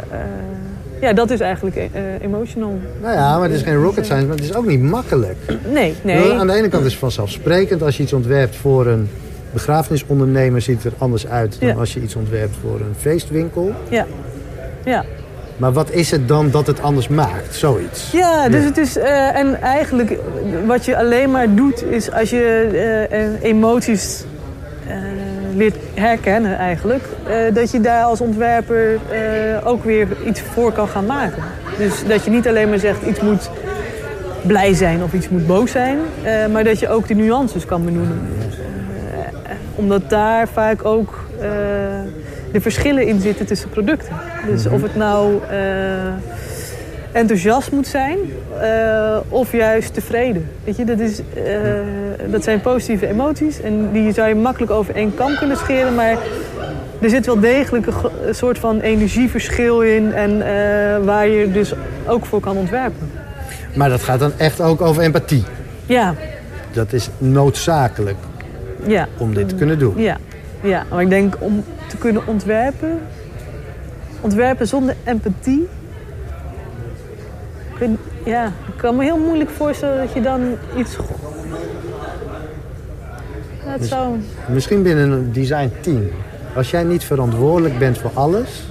[SPEAKER 2] ja, dat is eigenlijk emotional.
[SPEAKER 1] Nou ja, maar het is geen rocket science, maar het is ook niet makkelijk.
[SPEAKER 2] Nee, nee.
[SPEAKER 1] Aan de ene kant is het vanzelfsprekend. Als je iets ontwerpt voor een begrafenisondernemer ziet het er anders uit dan
[SPEAKER 2] Ja.
[SPEAKER 1] als je iets ontwerpt voor een feestwinkel.
[SPEAKER 2] Ja. Ja.
[SPEAKER 1] Maar wat is het dan dat het anders maakt? Zoiets.
[SPEAKER 2] Ja, dus
[SPEAKER 1] Ja.
[SPEAKER 2] het is. eh, en eigenlijk wat je alleen maar doet, is als je eh, emoties eh, leert herkennen, eigenlijk, dat je daar als ontwerper ook weer iets voor kan gaan maken. Dus dat je niet alleen maar zegt iets moet blij zijn of iets moet boos zijn, maar dat je ook de nuances kan benoemen. Omdat daar vaak ook de verschillen in zitten tussen producten. Dus of het nou eh, enthousiast moet zijn eh, of juist tevreden. Weet je, dat, is, eh, dat zijn positieve emoties en die zou je makkelijk over één kam kunnen scheren, maar er zit wel degelijk een, soort van energieverschil in en waar je dus ook voor kan ontwerpen.
[SPEAKER 1] Maar dat gaat dan echt ook over empathie.
[SPEAKER 2] Ja,
[SPEAKER 1] Dat is noodzakelijk
[SPEAKER 2] ja.
[SPEAKER 1] om dit te kunnen doen.
[SPEAKER 2] Ja, ja, maar ik denk om te kunnen ontwerpen, ontwerpen zonder empathie. Ik, weet, ja, ik kan me heel moeilijk voorstellen dat je dan iets. Ja, het zou.
[SPEAKER 1] Misschien binnen een designteam. Als jij niet verantwoordelijk bent voor alles,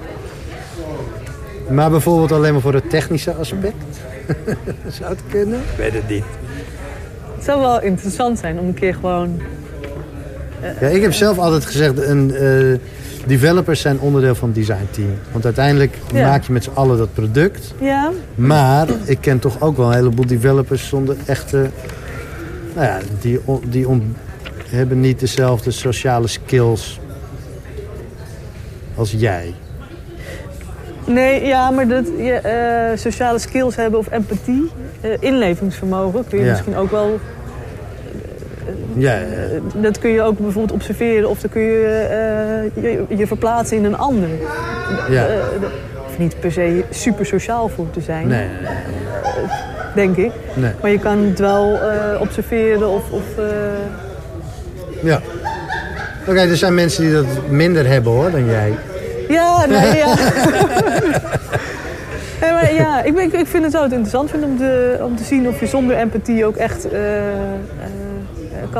[SPEAKER 1] maar bijvoorbeeld alleen maar voor het technische aspect, zou het kunnen? Ik weet het niet.
[SPEAKER 2] Het zou wel interessant zijn om een keer gewoon.
[SPEAKER 1] Ja, ik heb zelf altijd gezegd, een, eh, developers zijn onderdeel van het designteam. Want uiteindelijk
[SPEAKER 2] Ja.
[SPEAKER 1] maak je met z'n allen dat product.
[SPEAKER 2] Ja,
[SPEAKER 1] Maar ik ken toch ook wel een heleboel developers zonder echte... Nou ja, die, die on- hebben niet dezelfde sociale skills als jij.
[SPEAKER 2] Nee, ja, maar dat je eh, sociale skills hebben of empathie, eh, inlevingsvermogen, kun je
[SPEAKER 1] Ja.
[SPEAKER 2] misschien ook wel.
[SPEAKER 1] Ja,
[SPEAKER 2] eh, dat kun je ook bijvoorbeeld observeren of dan kun je eh, je, je verplaatsen in een ander.
[SPEAKER 1] ja.
[SPEAKER 2] Eh, hoeft niet per se super sociaal voor te zijn,
[SPEAKER 1] Nee,
[SPEAKER 2] denk ik.
[SPEAKER 1] nee.
[SPEAKER 2] Maar je kan het wel eh, observeren of. of eh,
[SPEAKER 1] Ja. Oké, er zijn mensen die dat minder hebben hoor dan jij.
[SPEAKER 2] Ja, nee, ja. Nee, maar ja, ik, ben, ik- vind het zo interessant vind om, te, om te zien of je zonder empathie ook echt eh, eh, eh,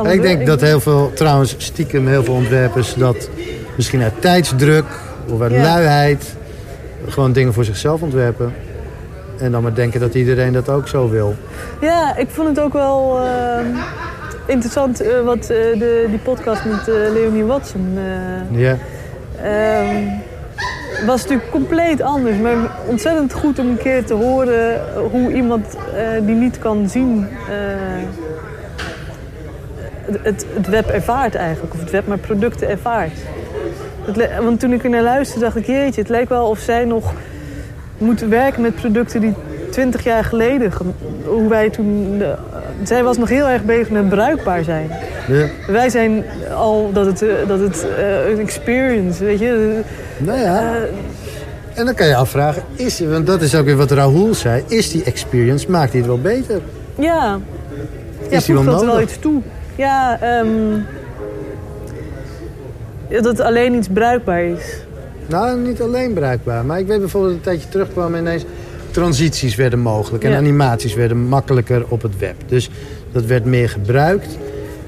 [SPEAKER 2] kan
[SPEAKER 1] ik denk dat heel veel, trouwens stiekem heel veel ontwerpers dat misschien uit tijdsdruk of uit
[SPEAKER 2] Ja.
[SPEAKER 1] luiheid gewoon dingen voor zichzelf ontwerpen. En dan maar denken dat iedereen dat ook zo wil.
[SPEAKER 2] Ja, ik vond het ook wel eh, interessant eh, wat eh, de, die podcast met eh, Leonie Watson...
[SPEAKER 1] Ja,
[SPEAKER 2] Ehm was natuurlijk compleet anders, maar ontzettend goed om een keer te horen hoe iemand die niet kan zien het- het, web ervaart eigenlijk, of het web maar producten ervaart. Het want toen ik er naar luisterde dacht ik, jeetje, het leek wel of zij nog moet werken met producten die 20 jaar geleden, ge- hoe wij toen, de- zij was nog heel erg bezig met bruikbaar zijn.
[SPEAKER 1] ja.
[SPEAKER 2] Wij zijn al dat het, eh, dat het eh, een experience, weet je.
[SPEAKER 1] Nou ja,
[SPEAKER 2] Eh,
[SPEAKER 1] en dan kan je afvragen, is, want dat is ook weer wat Rahul zei, is die experience, maakt die het wel beter?
[SPEAKER 2] ja. Ja,
[SPEAKER 1] Is die wel
[SPEAKER 2] iets toe. Ja, ehm, ja, dat alleen iets bruikbaar is.
[SPEAKER 1] Nou, niet alleen bruikbaar. Maar ik weet bijvoorbeeld een tijdje terug kwam ineens... transities werden mogelijk en
[SPEAKER 2] Ja.
[SPEAKER 1] animaties werden makkelijker op het web. Dus dat werd meer gebruikt.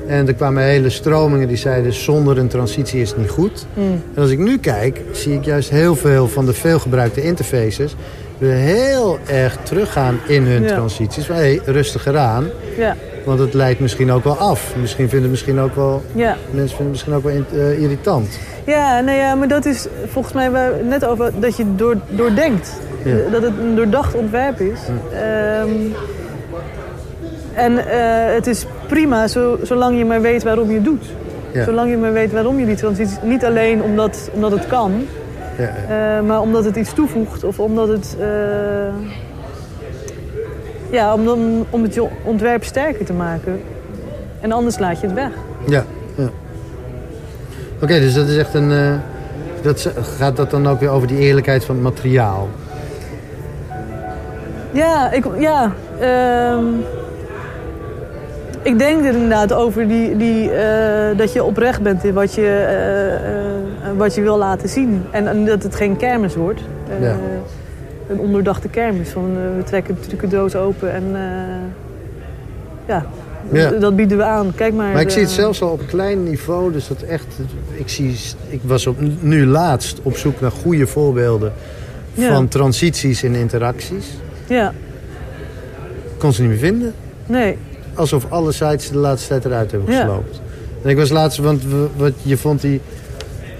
[SPEAKER 1] En er kwamen hele stromingen die zeiden... zonder een transitie is het niet goed.
[SPEAKER 2] Mm.
[SPEAKER 1] En als ik nu kijk, zie ik juist heel veel van de veelgebruikte interfaces... weer heel erg teruggaan in hun
[SPEAKER 2] Ja.
[SPEAKER 1] transities. Van, hé, rustiger aan.
[SPEAKER 2] Ja,
[SPEAKER 1] Want het leidt misschien ook wel af. Misschien vinden het misschien ook wel...
[SPEAKER 2] ja.
[SPEAKER 1] Mensen vinden het misschien ook wel eh, irritant.
[SPEAKER 2] Ja, nee, ja, maar dat is volgens mij waar net over dat je door, doordenkt.
[SPEAKER 1] Ja.
[SPEAKER 2] Dat het een doordacht ontwerp is. Ehm, en eh, het is prima zo, zolang je maar weet waarom je het doet. Zolang je maar weet waarom je die transitie... Niet alleen omdat, omdat het kan, eh, maar omdat het iets toevoegt. Of omdat het... ja, om, dan, om het je ontwerp sterker te maken. En anders laat je het weg.
[SPEAKER 1] Ja. ja. Oké, dus dat is echt een. eh, dat, gaat dat dan ook weer over die eerlijkheid van het materiaal?
[SPEAKER 2] Ja, ik, ja ehm, ik denk er inderdaad over die, die, eh, dat je oprecht bent in wat je, eh, wat je wil laten zien. En, en dat het geen kermis wordt.
[SPEAKER 1] Ja.
[SPEAKER 2] Een onderdachte kermis. Van, eh, we trekken de trucendoos open en eh, ja,
[SPEAKER 1] Ja.
[SPEAKER 2] dat bieden we aan. Kijk maar.
[SPEAKER 1] Maar ik zie het
[SPEAKER 2] eh,
[SPEAKER 1] zelfs al op klein niveau. Dus dat echt. Ik, zie, ik was op, nu laatst op zoek naar goede voorbeelden
[SPEAKER 2] Ja.
[SPEAKER 1] van transities in interacties.
[SPEAKER 2] Ja,
[SPEAKER 1] Kon ze niet meer vinden.
[SPEAKER 2] nee.
[SPEAKER 1] Alsof alle sites de laatste tijd eruit hebben
[SPEAKER 2] Ja.
[SPEAKER 1] gesloopt. En ik was laatst, want wat, je vond die,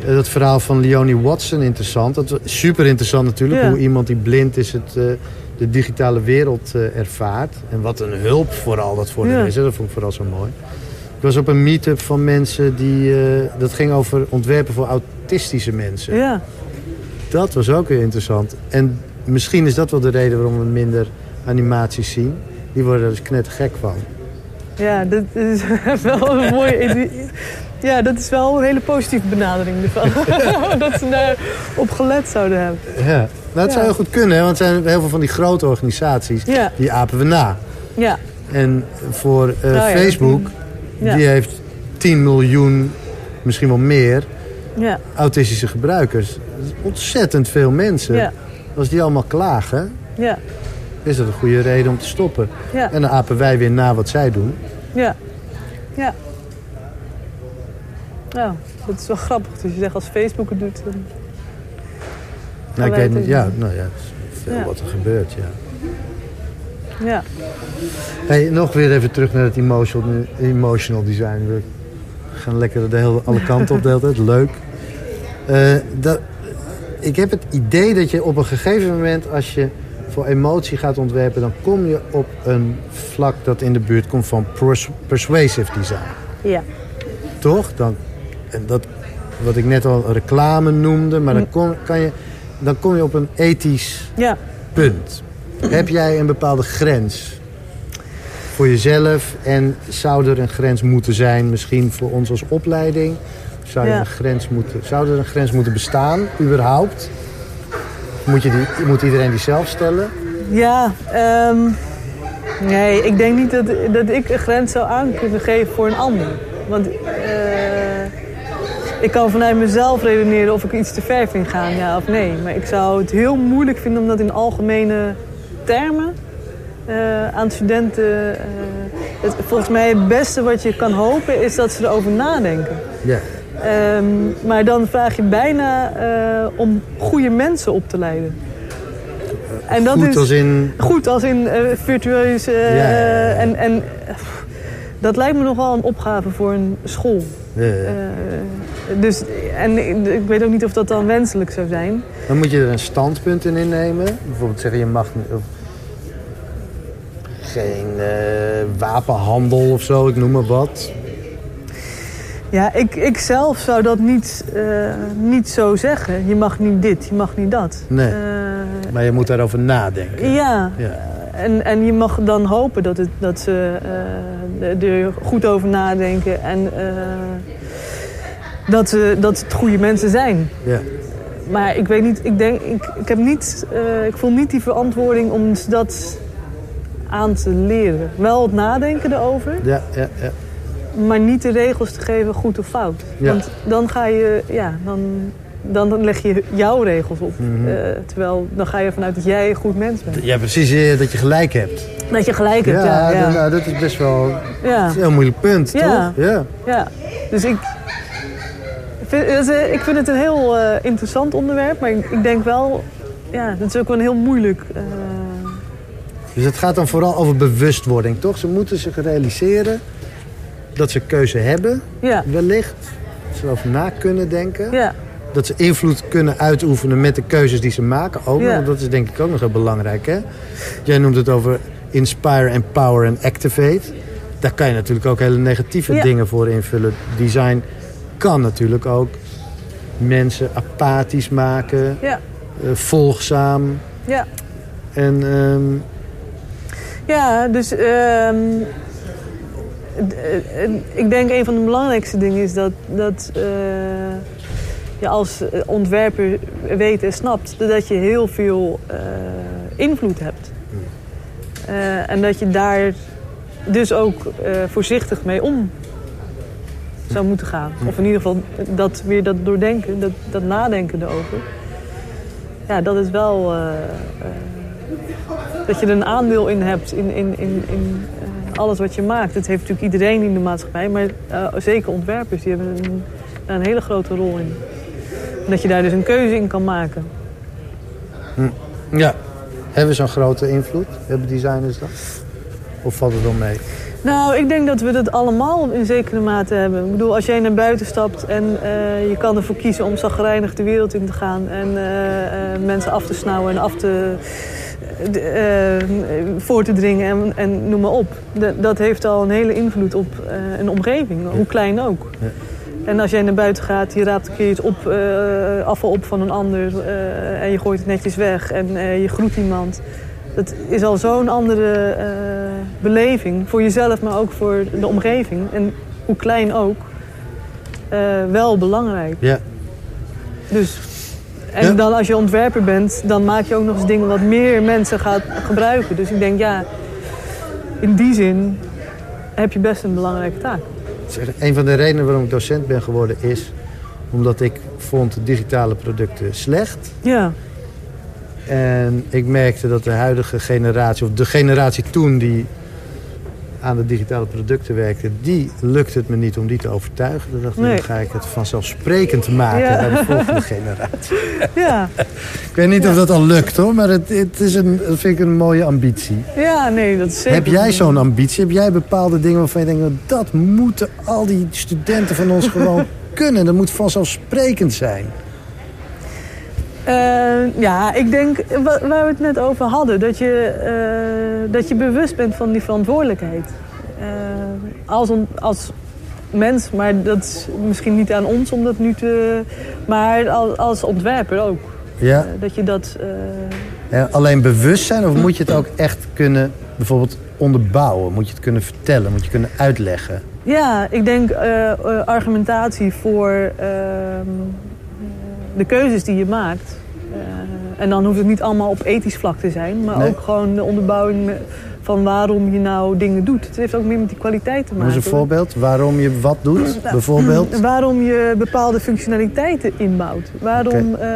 [SPEAKER 1] dat verhaal van Leonie Watson interessant. Dat super interessant natuurlijk,
[SPEAKER 2] Ja.
[SPEAKER 1] hoe iemand die blind is het, eh, de digitale wereld eh, ervaart. En wat een hulp vooral dat voor
[SPEAKER 2] Ja.
[SPEAKER 1] hem is. Hè. Dat vond ik vooral zo mooi. Ik was op een meet-up van mensen die, eh, dat ging over ontwerpen voor autistische mensen.
[SPEAKER 2] Ja,
[SPEAKER 1] Dat was ook weer interessant. En misschien is dat wel de reden waarom we minder animaties zien. Die worden er dus knettergek van.
[SPEAKER 2] ja dat is wel een mooie... Ja, dat is wel een hele positieve benadering ervan. dat ze daar op gelet zouden hebben.
[SPEAKER 1] Ja, nou, het zou heel goed kunnen, hè, want er zijn heel veel van die grote organisaties, die apen we na.
[SPEAKER 2] ja,
[SPEAKER 1] En voor eh,
[SPEAKER 2] Nou
[SPEAKER 1] Facebook, die heeft 10 miljoen, misschien wel meer,
[SPEAKER 2] ja,
[SPEAKER 1] autistische gebruikers. Ontzettend veel mensen. Als die allemaal klagen,
[SPEAKER 2] ja,
[SPEAKER 1] is dat een goede reden om te stoppen.
[SPEAKER 2] ja,
[SPEAKER 1] En dan apen wij weer na wat zij doen.
[SPEAKER 2] ja, ja. Nou, dat is wel grappig. Dus je zegt als Facebook het doet... dan-
[SPEAKER 1] Nou, ik weet niet, ja, nou ja, veel
[SPEAKER 2] Ja.
[SPEAKER 1] wat er gebeurt, ja.
[SPEAKER 2] Ja,
[SPEAKER 1] Hey, nog weer even terug naar het emotional, emotional design. We gaan lekker de hele, alle kanten op de hele tijd. Leuk. Eh, dat, ik heb het idee dat je op een gegeven moment, als je voor emotie gaat ontwerpen, dan kom je op een vlak dat in de buurt komt van pers- persuasive design.
[SPEAKER 2] ja,
[SPEAKER 1] Toch? Dan, dat wat ik net al reclame noemde, maar dan
[SPEAKER 2] Mm.
[SPEAKER 1] kom, kan je, dan kom je op een ethisch
[SPEAKER 2] Ja.
[SPEAKER 1] punt. Heb jij een bepaalde grens voor jezelf en zou er een grens moeten zijn, misschien voor ons als opleiding? Zou, je
[SPEAKER 2] Ja.
[SPEAKER 1] een grens moeten, zou er een grens moeten bestaan, überhaupt? Moet, je die, moet iedereen die zelf stellen?
[SPEAKER 2] Ja, ehm, nee, ik denk niet dat, dat ik een grens zou aan kunnen geven voor een ander. Want eh, ik kan vanuit mezelf redeneren of ik iets te ver vind gaan, ja of nee. Maar ik zou het heel moeilijk vinden om dat in algemene termen eh, aan studenten... eh, het, volgens mij het beste wat je kan hopen is dat ze erover nadenken.
[SPEAKER 1] Ja.
[SPEAKER 2] Ehm, maar dan vraag je bijna eh, om goede mensen op te leiden. En dat
[SPEAKER 1] Goed
[SPEAKER 2] is
[SPEAKER 1] als in...
[SPEAKER 2] goed als in virtueus.
[SPEAKER 1] Ja, ja, ja.
[SPEAKER 2] En, en dat lijkt me nog wel een opgave voor een school.
[SPEAKER 1] eh,
[SPEAKER 2] Eh, dus, en ik weet ook niet of dat dan wenselijk zou zijn.
[SPEAKER 1] Dan moet je er een standpunt in innemen. Bijvoorbeeld zeggen je mag geen eh, wapenhandel of zo, ik noem maar wat.
[SPEAKER 2] Ja, ik, ik zelf zou dat niet, eh, niet zo zeggen. Je mag niet dit, je mag niet dat.
[SPEAKER 1] Nee.
[SPEAKER 2] Eh,
[SPEAKER 1] Maar je moet daarover nadenken.
[SPEAKER 2] ja,
[SPEAKER 1] Ja.
[SPEAKER 2] En, en je mag dan hopen dat, het, dat ze er goed over nadenken en dat, ze, dat het goede mensen zijn.
[SPEAKER 1] Ja.
[SPEAKER 2] Maar ik weet niet, ik, denk, ik, ik, heb niet, eh, ik voel niet die verantwoording om ze dat aan te leren. Wel het nadenken erover,
[SPEAKER 1] Ja, ja, ja.
[SPEAKER 2] maar niet de regels te geven goed of fout.
[SPEAKER 1] Ja.
[SPEAKER 2] Want dan ga je, ja, dan, dan leg je jouw regels op.
[SPEAKER 1] Mhm.
[SPEAKER 2] Eh, terwijl dan ga je vanuit dat jij een goed mens bent.
[SPEAKER 1] ja, precies, eh, dat je gelijk hebt.
[SPEAKER 2] Dat je gelijk hebt, ja. ja.
[SPEAKER 1] dat- nou, dat is best wel
[SPEAKER 2] ja.
[SPEAKER 1] dat is een heel moeilijk punt, toch? Ja.
[SPEAKER 2] Ja, dus ik vind, ik vind het een heel eh, interessant onderwerp, maar ik, ik denk wel, ja, dat is ook wel een heel moeilijk. eh,
[SPEAKER 1] Dus het gaat dan vooral over bewustwording, toch? Ze moeten zich realiseren dat ze keuze hebben,
[SPEAKER 2] ja,
[SPEAKER 1] wellicht. Dat ze erover na kunnen denken.
[SPEAKER 2] ja,
[SPEAKER 1] Dat ze invloed kunnen uitoefenen met de keuzes die ze maken ook.
[SPEAKER 2] Ja.
[SPEAKER 1] Want dat is denk ik ook nog heel belangrijk. Hè? Jij noemt het over inspire, empower en activate. Daar kan je natuurlijk ook hele negatieve dingen voor invullen. Design kan natuurlijk ook mensen apathisch maken,
[SPEAKER 2] ja,
[SPEAKER 1] eh, volgzaam.
[SPEAKER 2] ja.
[SPEAKER 1] En ehm,
[SPEAKER 2] Ja, dus ehm, eh, ik denk een van de belangrijkste dingen is dat, dat eh, je als ontwerper weet en snapt dat je heel veel invloed hebt. Eh, en dat je daar dus ook voorzichtig mee om zou moeten gaan. Of in ieder geval dat weer dat doordenken, dat, dat nadenken erover. Ja, dat is wel... eh, eh, dat je er een aandeel in hebt in, in, in, in eh, alles wat je maakt. Dat heeft natuurlijk iedereen in de maatschappij, maar zeker ontwerpers, die hebben een, daar een hele grote rol in. Dat je daar dus een keuze in kan maken.
[SPEAKER 1] ja, hebben we zo'n grote invloed? Hebben designers dat? Of valt het wel mee?
[SPEAKER 2] Nou, ik denk dat we dat allemaal in zekere mate hebben. Ik bedoel, als jij naar buiten stapt en eh, je kan ervoor kiezen om zagrijnig de wereld in te gaan en eh, eh, mensen af te snauwen en af te, voor te dringen en, en noem maar op. Dat- dat heeft al een hele invloed op een omgeving, hoe klein ook.
[SPEAKER 1] Ja.
[SPEAKER 2] En als jij naar buiten gaat, je raapt een keer iets op, afval op van een ander en je gooit het netjes weg en je groet iemand. Dat is al zo'n andere beleving voor jezelf, maar ook voor de omgeving. En hoe klein ook, eh, wel belangrijk.
[SPEAKER 1] Ja,
[SPEAKER 2] Dus, en
[SPEAKER 1] Ja.
[SPEAKER 2] dan als je ontwerper bent, dan maak je ook nog eens dingen wat meer mensen gaat gebruiken. Dus ik denk, ja, in die zin heb je best een belangrijke taak.
[SPEAKER 1] Een van de redenen waarom ik docent ben geworden is omdat ik vond digitale producten slecht.
[SPEAKER 2] Ja,
[SPEAKER 1] En ik merkte dat de huidige generatie, of de generatie toen die aan de digitale producten werkte, die lukte het me niet om die te overtuigen. Dan dacht ik,
[SPEAKER 2] Nee.
[SPEAKER 1] dan ga ik het vanzelfsprekend maken
[SPEAKER 2] Ja.
[SPEAKER 1] bij de volgende generatie.
[SPEAKER 2] ja,
[SPEAKER 1] Ik weet niet of dat al lukt hoor, maar het, het is een, dat vind ik een mooie ambitie.
[SPEAKER 2] ja, nee, dat is zeker.
[SPEAKER 1] Heb jij zo'n ambitie? Heb jij bepaalde dingen waarvan je denkt, nou, dat moeten al die studenten van ons gewoon kunnen? Dat moet vanzelfsprekend zijn.
[SPEAKER 2] Eh, ja, ik denk wa- waar we het net over hadden, dat je, eh, dat je bewust bent van die verantwoordelijkheid. Eh, als, als mens, maar dat is misschien niet aan ons om dat nu te... Maar als, als ontwerper ook.
[SPEAKER 1] Ja.
[SPEAKER 2] Eh, dat je dat...
[SPEAKER 1] Ja, alleen bewust zijn of moet je het ook echt kunnen bijvoorbeeld onderbouwen? Moet je het kunnen vertellen? Moet je kunnen uitleggen?
[SPEAKER 2] Ja, ik denk argumentatie voor ehm, de keuzes die je maakt. En dan hoeft het niet allemaal op ethisch vlak te zijn, maar
[SPEAKER 1] Nee.
[SPEAKER 2] ook gewoon de onderbouwing van waarom je nou dingen doet. Het heeft ook meer met die kwaliteit te
[SPEAKER 1] Noem
[SPEAKER 2] maken.
[SPEAKER 1] eens een voorbeeld waarom je wat doet,
[SPEAKER 2] Nou,
[SPEAKER 1] bijvoorbeeld.
[SPEAKER 2] Waarom je bepaalde functionaliteiten inbouwt. Waarom,
[SPEAKER 1] Oké.
[SPEAKER 2] eh,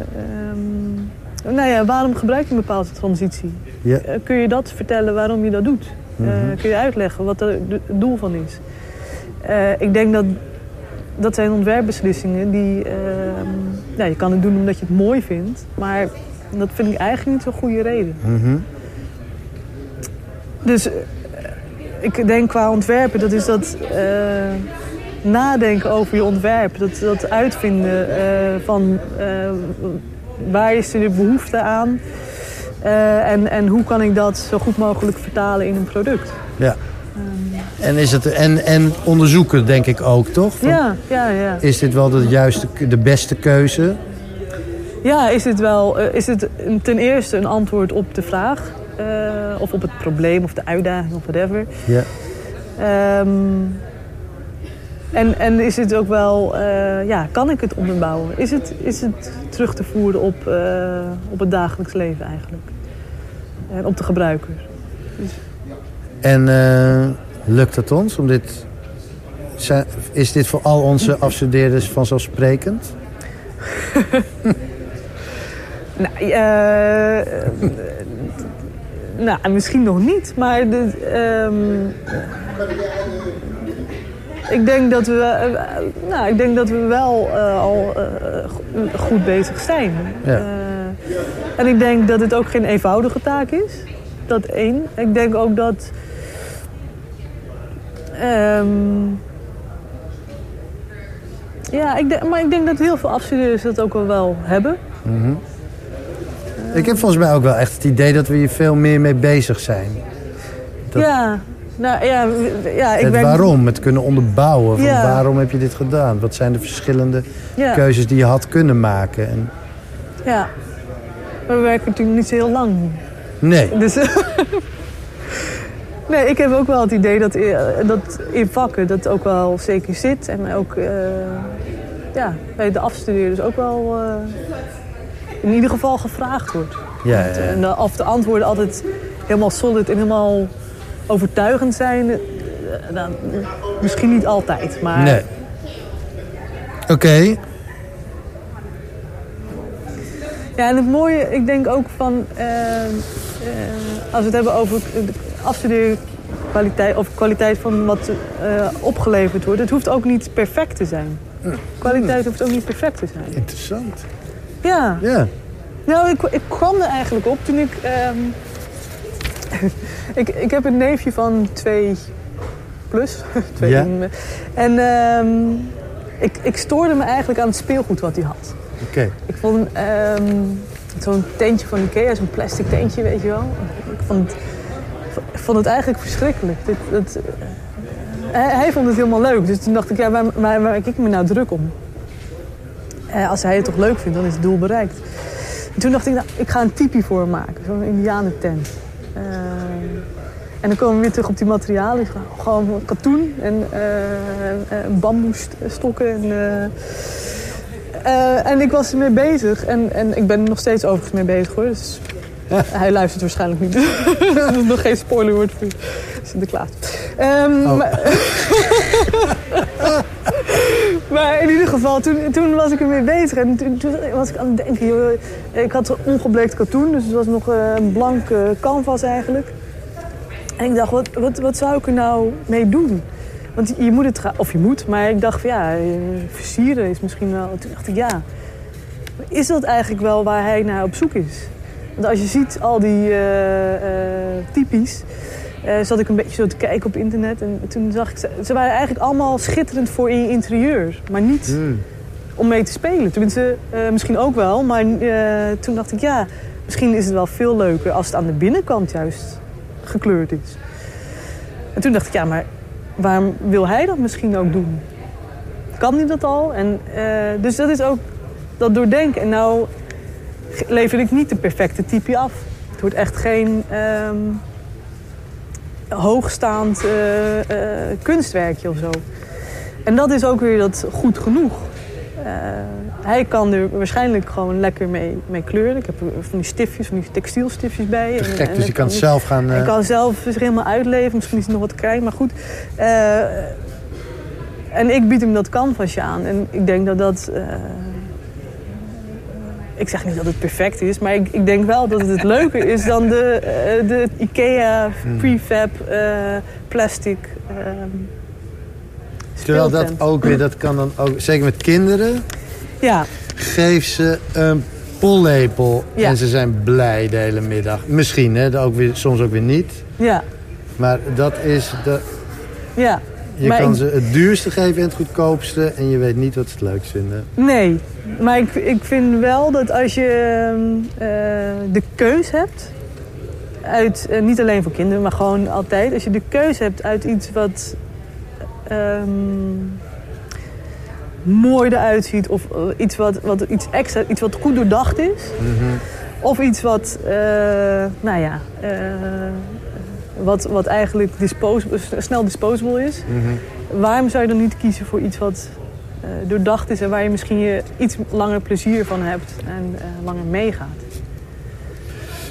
[SPEAKER 2] ehm, nou ja, waarom gebruik je een bepaalde transitie?
[SPEAKER 1] Ja.
[SPEAKER 2] Eh, kun je dat vertellen waarom je dat doet? Eh,
[SPEAKER 1] Mhm.
[SPEAKER 2] kun je uitleggen wat er de- het doel van is? Ik denk dat dat zijn ontwerpbeslissingen die... ehm, ja, je kan het doen omdat je het mooi vindt. Maar dat vind ik eigenlijk niet zo'n goede reden.
[SPEAKER 1] Mhm.
[SPEAKER 2] Dus eh, ik denk qua ontwerpen, dat is dat eh, nadenken over je ontwerp. Dat, dat uitvinden eh, van waar is er de behoefte aan. en, en hoe kan ik dat zo goed mogelijk vertalen in een product.
[SPEAKER 1] Ja. En, is het, en, en onderzoeken denk ik ook, toch? Van,
[SPEAKER 2] Ja, ja, ja.
[SPEAKER 1] Is dit wel de juiste, de beste keuze?
[SPEAKER 2] Ja, is het wel eh, is het een- ten eerste een antwoord op de vraag? eh, of op het probleem of de uitdaging of whatever.
[SPEAKER 1] Ja.
[SPEAKER 2] Ehm, en, en is het ook wel, eh, ja, kan ik het onderbouwen? Is het, is het terug te voeren op, eh, op het dagelijks leven eigenlijk? En op de gebruiker?
[SPEAKER 1] En eh, lukt het ons om dit... zijn- Is dit voor al onze afstudeerders vanzelfsprekend?
[SPEAKER 2] Nou, eh, eh, nou, misschien nog niet, maar de, ehm, ik, denk dat we, nou, ik denk dat we wel al go- goed bezig zijn.
[SPEAKER 1] Ja.
[SPEAKER 2] En ik denk dat het ook geen eenvoudige taak is. Dat één. Ik denk ook dat. Ehm, ja, ik denk, maar ik denk dat heel veel afstudeerders dat ook wel, wel hebben.
[SPEAKER 1] Ik heb volgens mij ook wel echt het idee dat we hier veel meer mee bezig zijn. Dat-
[SPEAKER 2] Ja, nou ja, ja ik
[SPEAKER 1] het
[SPEAKER 2] werk-
[SPEAKER 1] waarom, het kunnen onderbouwen. Van
[SPEAKER 2] Ja.
[SPEAKER 1] Waarom heb je dit gedaan? Wat zijn de verschillende
[SPEAKER 2] Ja,
[SPEAKER 1] keuzes die je had kunnen maken? En,
[SPEAKER 2] ja. We werken natuurlijk niet zo heel lang.
[SPEAKER 1] nee,
[SPEAKER 2] Dus, nee, ik heb ook wel het idee dat, eh, dat in vakken dat ook wel zeker zit. En ook eh, ja, bij de afstudeerders ook wel eh, in ieder geval gevraagd wordt.
[SPEAKER 1] ja, ja,
[SPEAKER 2] En
[SPEAKER 1] ja.
[SPEAKER 2] de- of de antwoorden altijd helemaal solid en helemaal overtuigend zijn. eh, nou, misschien niet altijd, maar...
[SPEAKER 1] nee. Oké,
[SPEAKER 2] Ja, en het mooie, ik denk ook van, als we het hebben over afstudeerkwaliteit of kwaliteit van wat eh, opgeleverd wordt, het hoeft ook niet perfect te zijn. Kwaliteit hoeft ook niet perfect te zijn.
[SPEAKER 1] interessant.
[SPEAKER 2] Ja,
[SPEAKER 1] Ja,
[SPEAKER 2] nou, ik, ik kwam er eigenlijk op toen ik, ehm, ik. Ik heb een neefje van twee plus. twee,
[SPEAKER 1] Ja.
[SPEAKER 2] En ehm, ik, ik stoorde me eigenlijk aan het speelgoed wat hij had.
[SPEAKER 1] oké.
[SPEAKER 2] Ik vond ehm, zo'n tentje van Ikea, zo'n plastic tentje, weet je wel. Ik vond het, vond het eigenlijk verschrikkelijk. Dit, hij, hij vond het helemaal leuk. Dus toen dacht ik, ja, waar, waar, waar ik me nou druk om? Eh, als hij het toch leuk vindt, dan is het doel bereikt. En toen dacht ik, nou, ik ga een tipi voor hem maken. Zo'n indianentent. Eh, en dan komen we weer terug op die materialen. Gewoon katoen en eh, eh, bamboestokken en... eh, en ik was ermee bezig. En, en ik ben er nog steeds overigens mee bezig hoor. Dus hij luistert waarschijnlijk niet. dat is nog geen spoiler woord voor Sinterklaas.
[SPEAKER 1] Oh.
[SPEAKER 2] maar, maar in ieder geval, toen, toen was ik ermee bezig. En toen, toen was ik aan het denken, joh, ik had ongebleekt katoen. Dus het was nog eh, een blank eh, canvas eigenlijk. En ik dacht, wat, wat, wat zou ik er nou mee doen? Want je moet het gaan, of je moet, maar ik dacht van ja, eh, versieren is misschien wel. Toen dacht ik ja, is dat eigenlijk wel waar hij naar op zoek is? Want als je ziet al die eh, eh, typisch, eh, zat ik een beetje zo te kijken op internet en toen zag ik ze, ze waren eigenlijk allemaal schitterend voor in je interieur, maar niet
[SPEAKER 1] Hmm.
[SPEAKER 2] om mee te spelen. Tenminste, misschien ook wel, maar toen dacht ik ja, misschien is het wel veel leuker als het aan de binnenkant juist gekleurd is. En toen dacht ik ja, maar waarom wil hij dat misschien ook doen? Kan hij dat al? En, dus dat is ook dat doordenken. En nou lever ik niet de perfecte type af. Het wordt echt geen ehm, hoogstaand eh, eh, kunstwerkje of zo. En dat is ook weer dat goed genoeg. Eh, hij kan er waarschijnlijk gewoon lekker mee, mee kleuren. Ik heb van die stiftjes, van die textielstiftjes bij.
[SPEAKER 1] Te
[SPEAKER 2] En-
[SPEAKER 1] gek,
[SPEAKER 2] en
[SPEAKER 1] dus je kan het zelf gaan... eh,
[SPEAKER 2] kan zelf zich helemaal uitleven. Misschien is het nog wat klein, maar goed. En ik bied hem dat canvasje aan. En ik denk dat dat... ik zeg niet dat het perfect is, maar ik, ik denk wel dat het leuker is dan de, eh, de IKEA
[SPEAKER 1] Hmm.
[SPEAKER 2] prefab eh, plastic ehm
[SPEAKER 1] Terwijl dat ook weer, dat kan dan ook, zeker met kinderen,
[SPEAKER 2] Ja,
[SPEAKER 1] geef ze een pollepel
[SPEAKER 2] Ja.
[SPEAKER 1] en ze zijn blij de hele middag. Misschien, hè, ook weer, soms ook weer niet.
[SPEAKER 2] ja,
[SPEAKER 1] Maar dat is, de,
[SPEAKER 2] ja.
[SPEAKER 1] Je
[SPEAKER 2] Maar
[SPEAKER 1] kan
[SPEAKER 2] ik-
[SPEAKER 1] ze het duurste geven en het goedkoopste en je weet niet wat ze het leukst vinden.
[SPEAKER 2] Nee, maar ik, ik vind wel dat als je ehm, eh, de keus hebt... Uit, eh, niet alleen voor kinderen, maar gewoon altijd. Als je de keus hebt uit iets wat ehm, mooi eruit ziet... of eh, iets wat, wat iets extra, iets wat goed doordacht is... of iets wat, nou ja... eh, wat, wat eigenlijk disposable, snel disposable is. Waarom zou je dan niet kiezen voor iets wat eh, doordacht is en waar je misschien je iets langer plezier van hebt en eh, langer meegaat?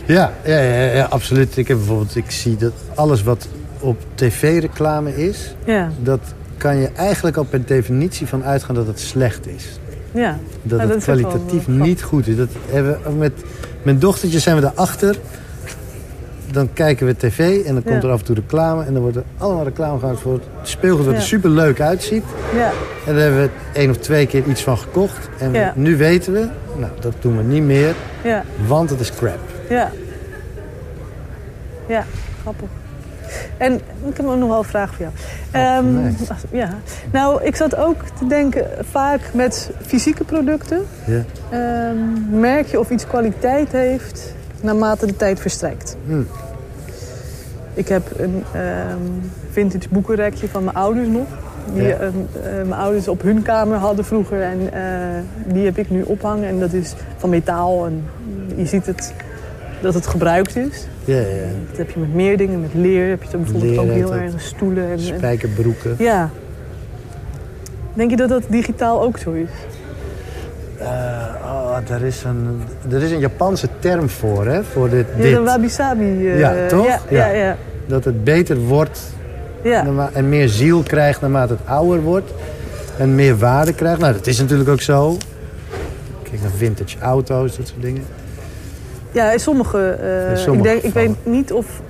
[SPEAKER 1] Ja, ja, ja, ja, absoluut. Ik heb bijvoorbeeld, ik zie dat alles wat op tv-reclame is,
[SPEAKER 2] Ja,
[SPEAKER 1] dat kan je eigenlijk al per definitie van uitgaan dat het slecht is.
[SPEAKER 2] ja.
[SPEAKER 1] Dat
[SPEAKER 2] Nou,
[SPEAKER 1] het
[SPEAKER 2] wel
[SPEAKER 1] kwalitatief
[SPEAKER 2] grappig.
[SPEAKER 1] niet goed is. Dat hebben met mijn dochtertje zijn we daarachter. Dan kijken we tv en dan komt
[SPEAKER 2] Ja.
[SPEAKER 1] er af en toe reclame. En dan wordt er allemaal reclame gemaakt voor het speelgoed wat er super leuk uitziet.
[SPEAKER 2] Ja,
[SPEAKER 1] En daar hebben we één of twee keer iets van gekocht. En
[SPEAKER 2] Ja.
[SPEAKER 1] nu weten we, nou dat doen we niet meer,
[SPEAKER 2] ja,
[SPEAKER 1] want het is crap.
[SPEAKER 2] ja. Ja, grappig. En ik heb nog wel een vraag voor jou.
[SPEAKER 1] voor
[SPEAKER 2] Ehm, ja. Nou, ik zat ook te denken, vaak met fysieke producten...
[SPEAKER 1] Ja.
[SPEAKER 2] ehm, merk je of iets kwaliteit heeft naarmate de tijd verstrijkt.
[SPEAKER 1] Hm.
[SPEAKER 2] Ik heb een ehm, vintage boekenrekje van mijn ouders nog. Die
[SPEAKER 1] Ja.
[SPEAKER 2] ehm, eh, mijn ouders op hun kamer hadden vroeger. En eh, die heb ik nu ophangen. En dat is van metaal. En je ziet het, dat het gebruikt is.
[SPEAKER 1] Ja, ja.
[SPEAKER 2] Dat heb je met meer dingen. Met leer heb je het bijvoorbeeld
[SPEAKER 1] Leer
[SPEAKER 2] ook heel erg. Stoelen. En, en-
[SPEAKER 1] Spijkerbroeken.
[SPEAKER 2] ja. Denk je dat dat digitaal ook zo is?
[SPEAKER 1] Eh, oh, er, is een, er is een Japanse term voor, hè? Voor dit.
[SPEAKER 2] Ja,
[SPEAKER 1] dit.
[SPEAKER 2] de wabi-sabi. eh,
[SPEAKER 1] Ja, toch?
[SPEAKER 2] Ja, ja.
[SPEAKER 1] Dat het beter wordt en meer ziel krijgt naarmate het ouder wordt. En meer waarde krijgt. Nou, dat is natuurlijk ook zo. Kijk naar vintage auto's, dat soort dingen.
[SPEAKER 2] Ja, in sommige... eh,
[SPEAKER 1] In sommige
[SPEAKER 2] ik, denk, ik weet niet of...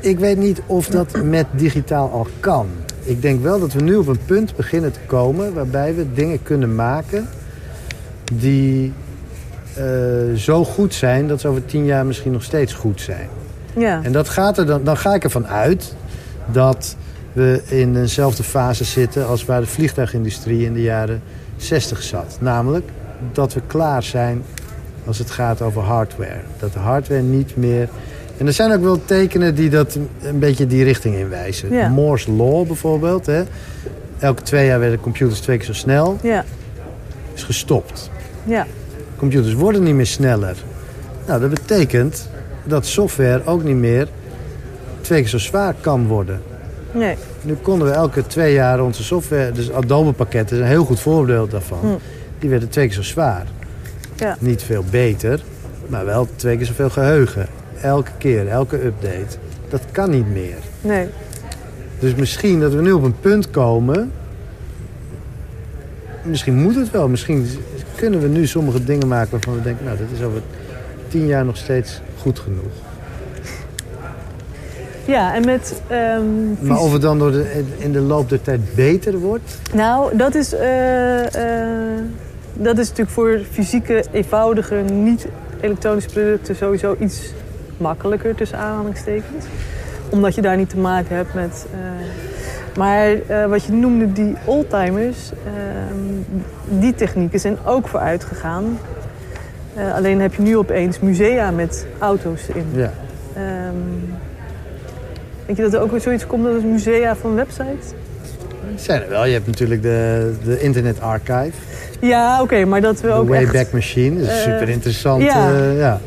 [SPEAKER 1] Ik weet niet of dat met digitaal al kan. Ik denk wel dat we nu op een punt beginnen te komen... waarbij we dingen kunnen maken die eh, zo goed zijn... dat ze over tien jaar misschien nog steeds goed zijn.
[SPEAKER 2] Ja,
[SPEAKER 1] En dat gaat er dan, dan ga ik ervan uit dat we in eenzelfde fase zitten als waar de vliegtuigindustrie in de jaren 60 zat. Namelijk dat we klaar zijn als het gaat over hardware. Dat de hardware niet meer. En er zijn ook wel tekenen die dat een beetje die richting inwijzen.
[SPEAKER 2] Ja.
[SPEAKER 1] Moore's Law bijvoorbeeld. Hè. Elke twee jaar werden computers twee keer zo snel.
[SPEAKER 2] ja,
[SPEAKER 1] Is gestopt.
[SPEAKER 2] Ja.
[SPEAKER 1] Computers worden niet meer sneller. Nou, dat betekent dat software ook niet meer twee keer zo zwaar kan worden.
[SPEAKER 2] Nee,
[SPEAKER 1] Nu konden we elke twee jaar onze software, dus Adobe-pakketten is een heel goed voorbeeld daarvan.
[SPEAKER 2] Hm.
[SPEAKER 1] Die werden twee keer zo zwaar.
[SPEAKER 2] ja.
[SPEAKER 1] Niet veel beter, maar wel twee keer zoveel geheugen. Elke keer, elke update. Dat kan niet meer.
[SPEAKER 2] Nee.
[SPEAKER 1] Dus misschien dat we nu op een punt komen. Misschien moet het wel. Misschien kunnen we nu sommige dingen maken waarvan we denken, nou, dat is over tien jaar nog steeds goed genoeg.
[SPEAKER 2] Ja, en met... ehm,
[SPEAKER 1] Maar of het dan door de, in de loop der tijd beter wordt,
[SPEAKER 2] Nou, dat is, eh, eh, dat is natuurlijk voor fysieke, eenvoudige, niet-elektronische producten sowieso iets makkelijker tussen aanhalingstekens. Omdat je daar niet te maken hebt met. eh, maar eh, wat je noemde, die oldtimers, ehm, die technieken zijn ook vooruit gegaan. Eh, alleen heb je nu opeens musea met auto's in.
[SPEAKER 1] ja.
[SPEAKER 2] Ehm, Denk je dat er ook weer zoiets komt als musea van websites?
[SPEAKER 1] Zijn er wel. Je hebt natuurlijk de, de Internet Archive.
[SPEAKER 2] Ja, oké, maar dat we
[SPEAKER 1] de
[SPEAKER 2] ook
[SPEAKER 1] Wayback
[SPEAKER 2] echt...
[SPEAKER 1] Machine. Dat is
[SPEAKER 2] eh,
[SPEAKER 1] super interessant.
[SPEAKER 2] ja.
[SPEAKER 1] ja.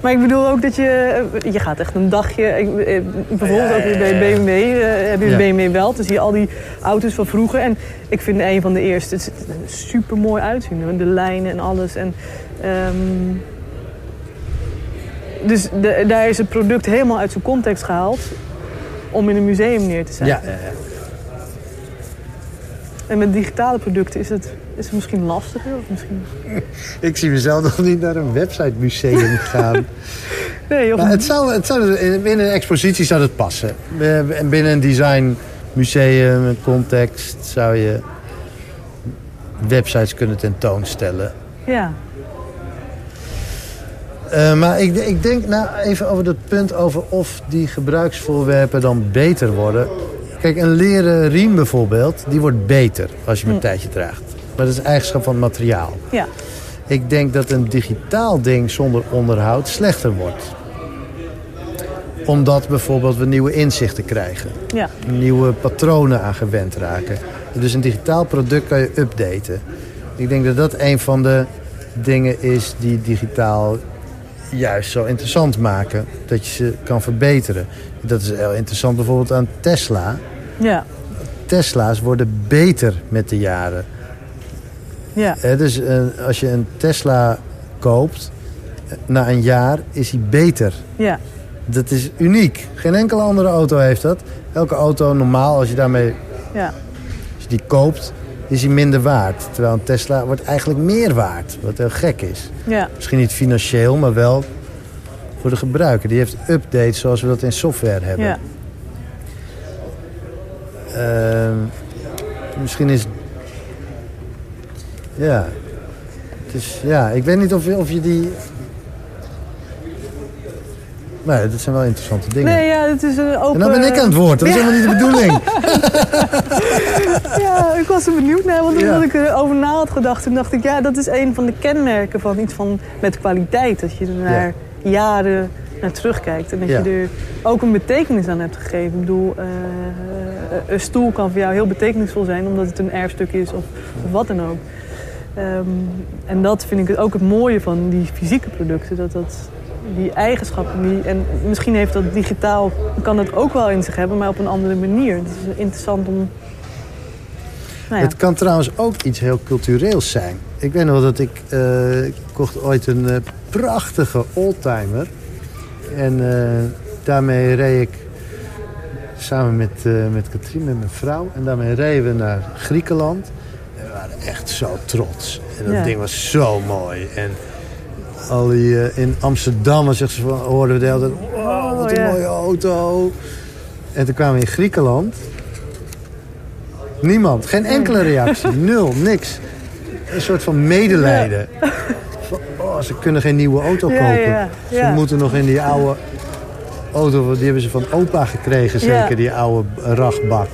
[SPEAKER 2] Maar ik bedoel ook dat je... eh, Je gaat echt een dagje... ik- eh, Bijvoorbeeld ook weer bij BMW. eh, heb je
[SPEAKER 1] Ja.
[SPEAKER 2] BMW wel. Dan zie je al die auto's van vroeger. En ik vind een van de eerste... Het ziet er super mooi uitzien. De lijnen en alles. En, ehm, dus de- daar is het product helemaal uit zijn context gehaald. Om in een museum neer te
[SPEAKER 1] Ja,
[SPEAKER 2] zetten.
[SPEAKER 1] ja, ja.
[SPEAKER 2] En met digitale producten is het, is het misschien lastiger. Of misschien...
[SPEAKER 1] Ik zie mezelf nog niet naar een website museum gaan.
[SPEAKER 2] Nee, of
[SPEAKER 1] Maar het zou, het zou, binnen een expositie zou het passen. Eh, En binnen een design museum, een context, zou je websites kunnen tentoonstellen.
[SPEAKER 2] Ja,
[SPEAKER 1] Eh, maar ik, ik denk nou even over dat punt over of die gebruiksvoorwerpen dan beter worden. Kijk, een leren riem bijvoorbeeld, die wordt beter als je hem een tijdje draagt. Maar dat is een eigenschap van het materiaal.
[SPEAKER 2] ja,
[SPEAKER 1] Ik denk dat een digitaal ding zonder onderhoud slechter wordt. Omdat bijvoorbeeld we nieuwe inzichten krijgen.
[SPEAKER 2] ja.
[SPEAKER 1] Nieuwe patronen aan gewend raken. Dus een digitaal product kan je updaten. Ik denk dat dat een van de dingen is die digitaal juist zo interessant maken. Dat je ze kan verbeteren. Dat is heel interessant bijvoorbeeld aan Tesla.
[SPEAKER 2] ja.
[SPEAKER 1] Tesla's worden beter met de jaren.
[SPEAKER 2] Ja.
[SPEAKER 1] Dus eh, als je een Tesla koopt, eh, na een jaar is hij beter.
[SPEAKER 2] ja.
[SPEAKER 1] Dat is uniek. Geen enkele andere auto heeft dat. Elke auto normaal, als je daarmee
[SPEAKER 2] ja.
[SPEAKER 1] als je die koopt, is hij minder waard. Terwijl een Tesla wordt eigenlijk meer waard. Wat heel gek is.
[SPEAKER 2] Ja,
[SPEAKER 1] Misschien niet financieel, maar wel voor de gebruiker. Die heeft updates zoals we dat in software hebben.
[SPEAKER 2] ja.
[SPEAKER 1] Ehm, misschien is... Ja. Het is, ja, ik weet niet of je, of je die... Nee, dat zijn wel interessante dingen.
[SPEAKER 2] Nee, ja, het is een open...
[SPEAKER 1] en dan ben ik aan het woord. Dat is helemaal niet de bedoeling.
[SPEAKER 2] Ja, ik was er benieuwd naar, want
[SPEAKER 1] Ja.
[SPEAKER 2] omdat ik erover na had gedacht, toen dacht ik, ja, dat is een van de kenmerken van iets van met kwaliteit. Dat je er naar jaren naar terugkijkt en dat
[SPEAKER 1] Ja.
[SPEAKER 2] je er ook een betekenis aan hebt gegeven. Ik bedoel, eh, een stoel kan voor jou heel betekenisvol zijn omdat het een erfstuk is of, of wat dan ook. Ehm, en dat vind ik ook het mooie van die fysieke producten. Dat dat die eigenschappen, die, en misschien heeft dat digitaal, kan dat ook wel in zich hebben, maar op een andere manier. Het is interessant om. Nou ja.
[SPEAKER 1] Het kan trouwens ook iets heel cultureels zijn. Ik weet nog dat ik, eh, kocht ooit een eh, prachtige oldtimer. En eh, daarmee reed ik samen met, met Katrien, met mijn vrouw. En daarmee reden we naar Griekenland. Waren echt zo trots. En dat
[SPEAKER 2] Ja.
[SPEAKER 1] ding was zo mooi. En al die, eh, in Amsterdam echt zo van, hoorden we de hele tijd... Wow, wat een
[SPEAKER 2] ja.
[SPEAKER 1] mooie auto. En toen kwamen we in Griekenland. Niemand, geen enkele reactie, nul, niks. Een soort van medelijden. Van, oh, ze kunnen geen nieuwe auto kopen. Ze moeten nog in die oude auto, die hebben ze van opa gekregen, zeker, die oude rachtbak.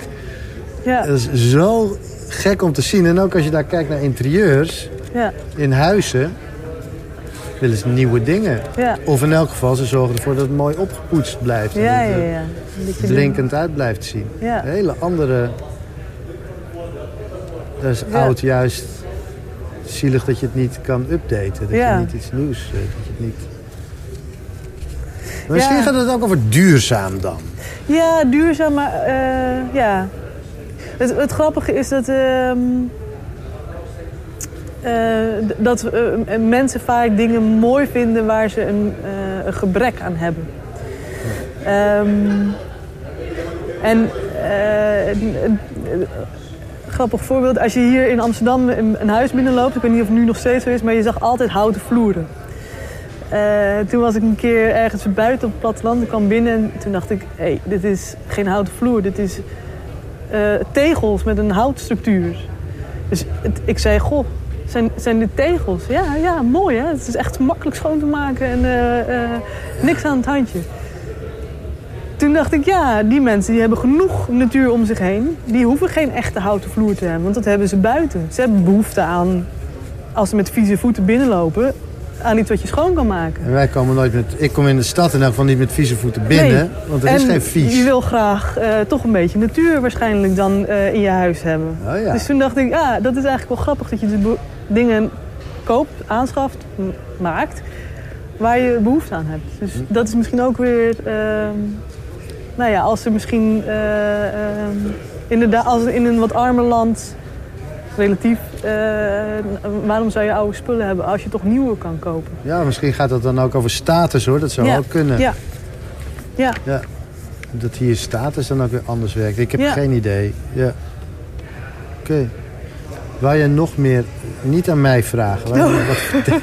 [SPEAKER 2] ja,
[SPEAKER 1] Dat is zo gek om te zien. En ook als je daar kijkt naar interieurs,
[SPEAKER 2] ja,
[SPEAKER 1] in huizen, willen ze nieuwe dingen.
[SPEAKER 2] ja,
[SPEAKER 1] Of in elk geval, ze zorgen ervoor dat het mooi opgepoetst blijft. en
[SPEAKER 2] ja,
[SPEAKER 1] dat
[SPEAKER 2] ja,
[SPEAKER 1] het
[SPEAKER 2] ja. Dat je
[SPEAKER 1] blinkend uit blijft zien. Een hele andere... Dat is oud juist zielig dat je het niet kan updaten. Dat je niet iets nieuws... eh, Dat je het niet... Misschien gaat het ook over duurzaam dan.
[SPEAKER 2] Ja, duurzaam, maar eh, ja. Het, het grappige is dat, ehm, eh, dat eh, mensen vaak dingen mooi vinden waar ze een, eh, een gebrek aan hebben. Ehm, en een- grappig voorbeeld, als je hier in Amsterdam een, huis binnenloopt, ik weet niet of het nu nog steeds zo is, maar je zag altijd houten vloeren. Toen was ik een keer ergens buiten op het platteland. Ik kwam binnen en toen dacht ik... hé, dit is geen houten vloer. Dit is eh, tegels met een houtstructuur. Dus ik zei, goh, zijn, zijn dit tegels? Ja, ja, mooi hè. Het is echt makkelijk schoon te maken en eh, eh, niks aan het handje. Toen dacht ik, ja, die mensen die hebben genoeg natuur om zich heen. Die hoeven geen echte houten vloer te hebben, want dat hebben ze buiten. Ze hebben behoefte aan, als ze met vieze voeten binnenlopen, aan iets wat je schoon kan maken.
[SPEAKER 1] En wij komen nooit met... Ik kom in de stad en dan van niet met vieze voeten binnen.
[SPEAKER 2] Nee.
[SPEAKER 1] Want er
[SPEAKER 2] en
[SPEAKER 1] is geen vies.
[SPEAKER 2] je wil graag eh, toch een beetje natuur waarschijnlijk dan eh, in je huis hebben.
[SPEAKER 1] Oh ja.
[SPEAKER 2] Dus toen dacht ik, ja, dat is eigenlijk wel grappig dat je bo- dingen koopt, aanschaft, maakt, waar je behoefte aan hebt. Dus
[SPEAKER 1] Hm.
[SPEAKER 2] dat is misschien ook weer, ehm, nou ja, als er misschien eh, ehm, inderdaad, als in een wat armer land relatief, eh, waarom zou je oude spullen hebben als je toch nieuwe kan kopen?
[SPEAKER 1] Ja, misschien gaat het dan ook over status hoor. Dat zou
[SPEAKER 2] ja.
[SPEAKER 1] ook kunnen.
[SPEAKER 2] Ja. Ja.
[SPEAKER 1] Ja. Dat hier status dan ook weer anders werkt. Ik heb
[SPEAKER 2] Ja.
[SPEAKER 1] geen idee. Ja. Oké. Waar je nog meer... Niet aan mij vragen. Waar wat?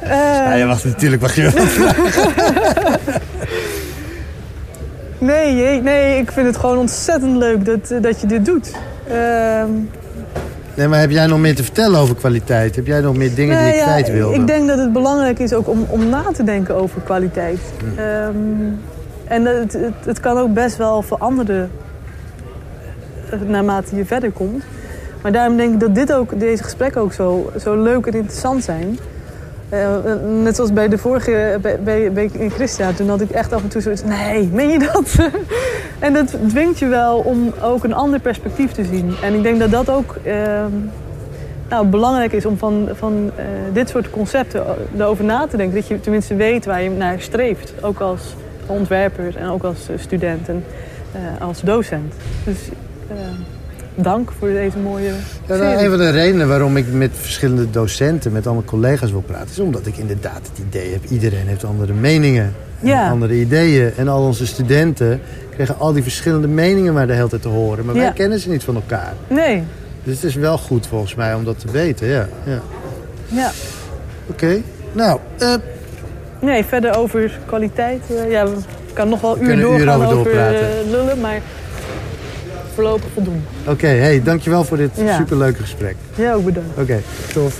[SPEAKER 2] Eh,
[SPEAKER 1] Ja, je mag natuurlijk mag je wel vragen.
[SPEAKER 2] Nee, nee, ik vind het gewoon ontzettend leuk dat, eh, dat je dit doet. Ehm,
[SPEAKER 1] Nee, maar heb jij nog meer te vertellen over kwaliteit? Heb jij nog meer dingen die je
[SPEAKER 2] ja,
[SPEAKER 1] kwijt wilde?
[SPEAKER 2] Ik denk dat het belangrijk is ook om, om na te denken over kwaliteit.
[SPEAKER 1] Hm.
[SPEAKER 2] Ehm, en het, het, het kan ook best wel veranderen eh, naarmate je verder komt. Maar daarom denk ik dat dit ook, deze gesprekken ook zo, zo leuk en interessant zijn. Eh, net zoals bij de vorige, bij, bij, bij in Christia, toen had ik echt af en toe zoiets, nee, meen je dat? en dat dwingt je wel om ook een ander perspectief te zien. En ik denk dat dat ook ehm, nou, belangrijk is om van, van eh, dit soort concepten erover na te denken. Dat je tenminste weet waar je naar streeft. Ook als ontwerper en ook als eh, student en eh, als docent. Dus eh, dank voor deze mooie
[SPEAKER 1] Ja, nou, een van de redenen waarom ik met verschillende docenten, met allemaal collega's wil praten, is omdat ik inderdaad het idee heb, iedereen heeft andere meningen.
[SPEAKER 2] Ja.
[SPEAKER 1] andere ideeën. En al onze studenten kregen al die verschillende meningen maar de hele tijd te horen. Maar wij kennen ze niet van elkaar.
[SPEAKER 2] Nee,
[SPEAKER 1] Dus het is wel goed volgens mij om dat te weten, ja. ja.
[SPEAKER 2] ja.
[SPEAKER 1] Oké, nou, eh,
[SPEAKER 2] Nee, verder over kwaliteit. eh, ja, we kan nog wel uur
[SPEAKER 1] uren
[SPEAKER 2] doorgaan
[SPEAKER 1] over
[SPEAKER 2] over, eh, lullen, maar voorlopig voldoen.
[SPEAKER 1] oké, hey, dankjewel voor dit
[SPEAKER 2] Ja.
[SPEAKER 1] superleuke gesprek.
[SPEAKER 2] Jij ook bedankt.
[SPEAKER 1] Oké, tof.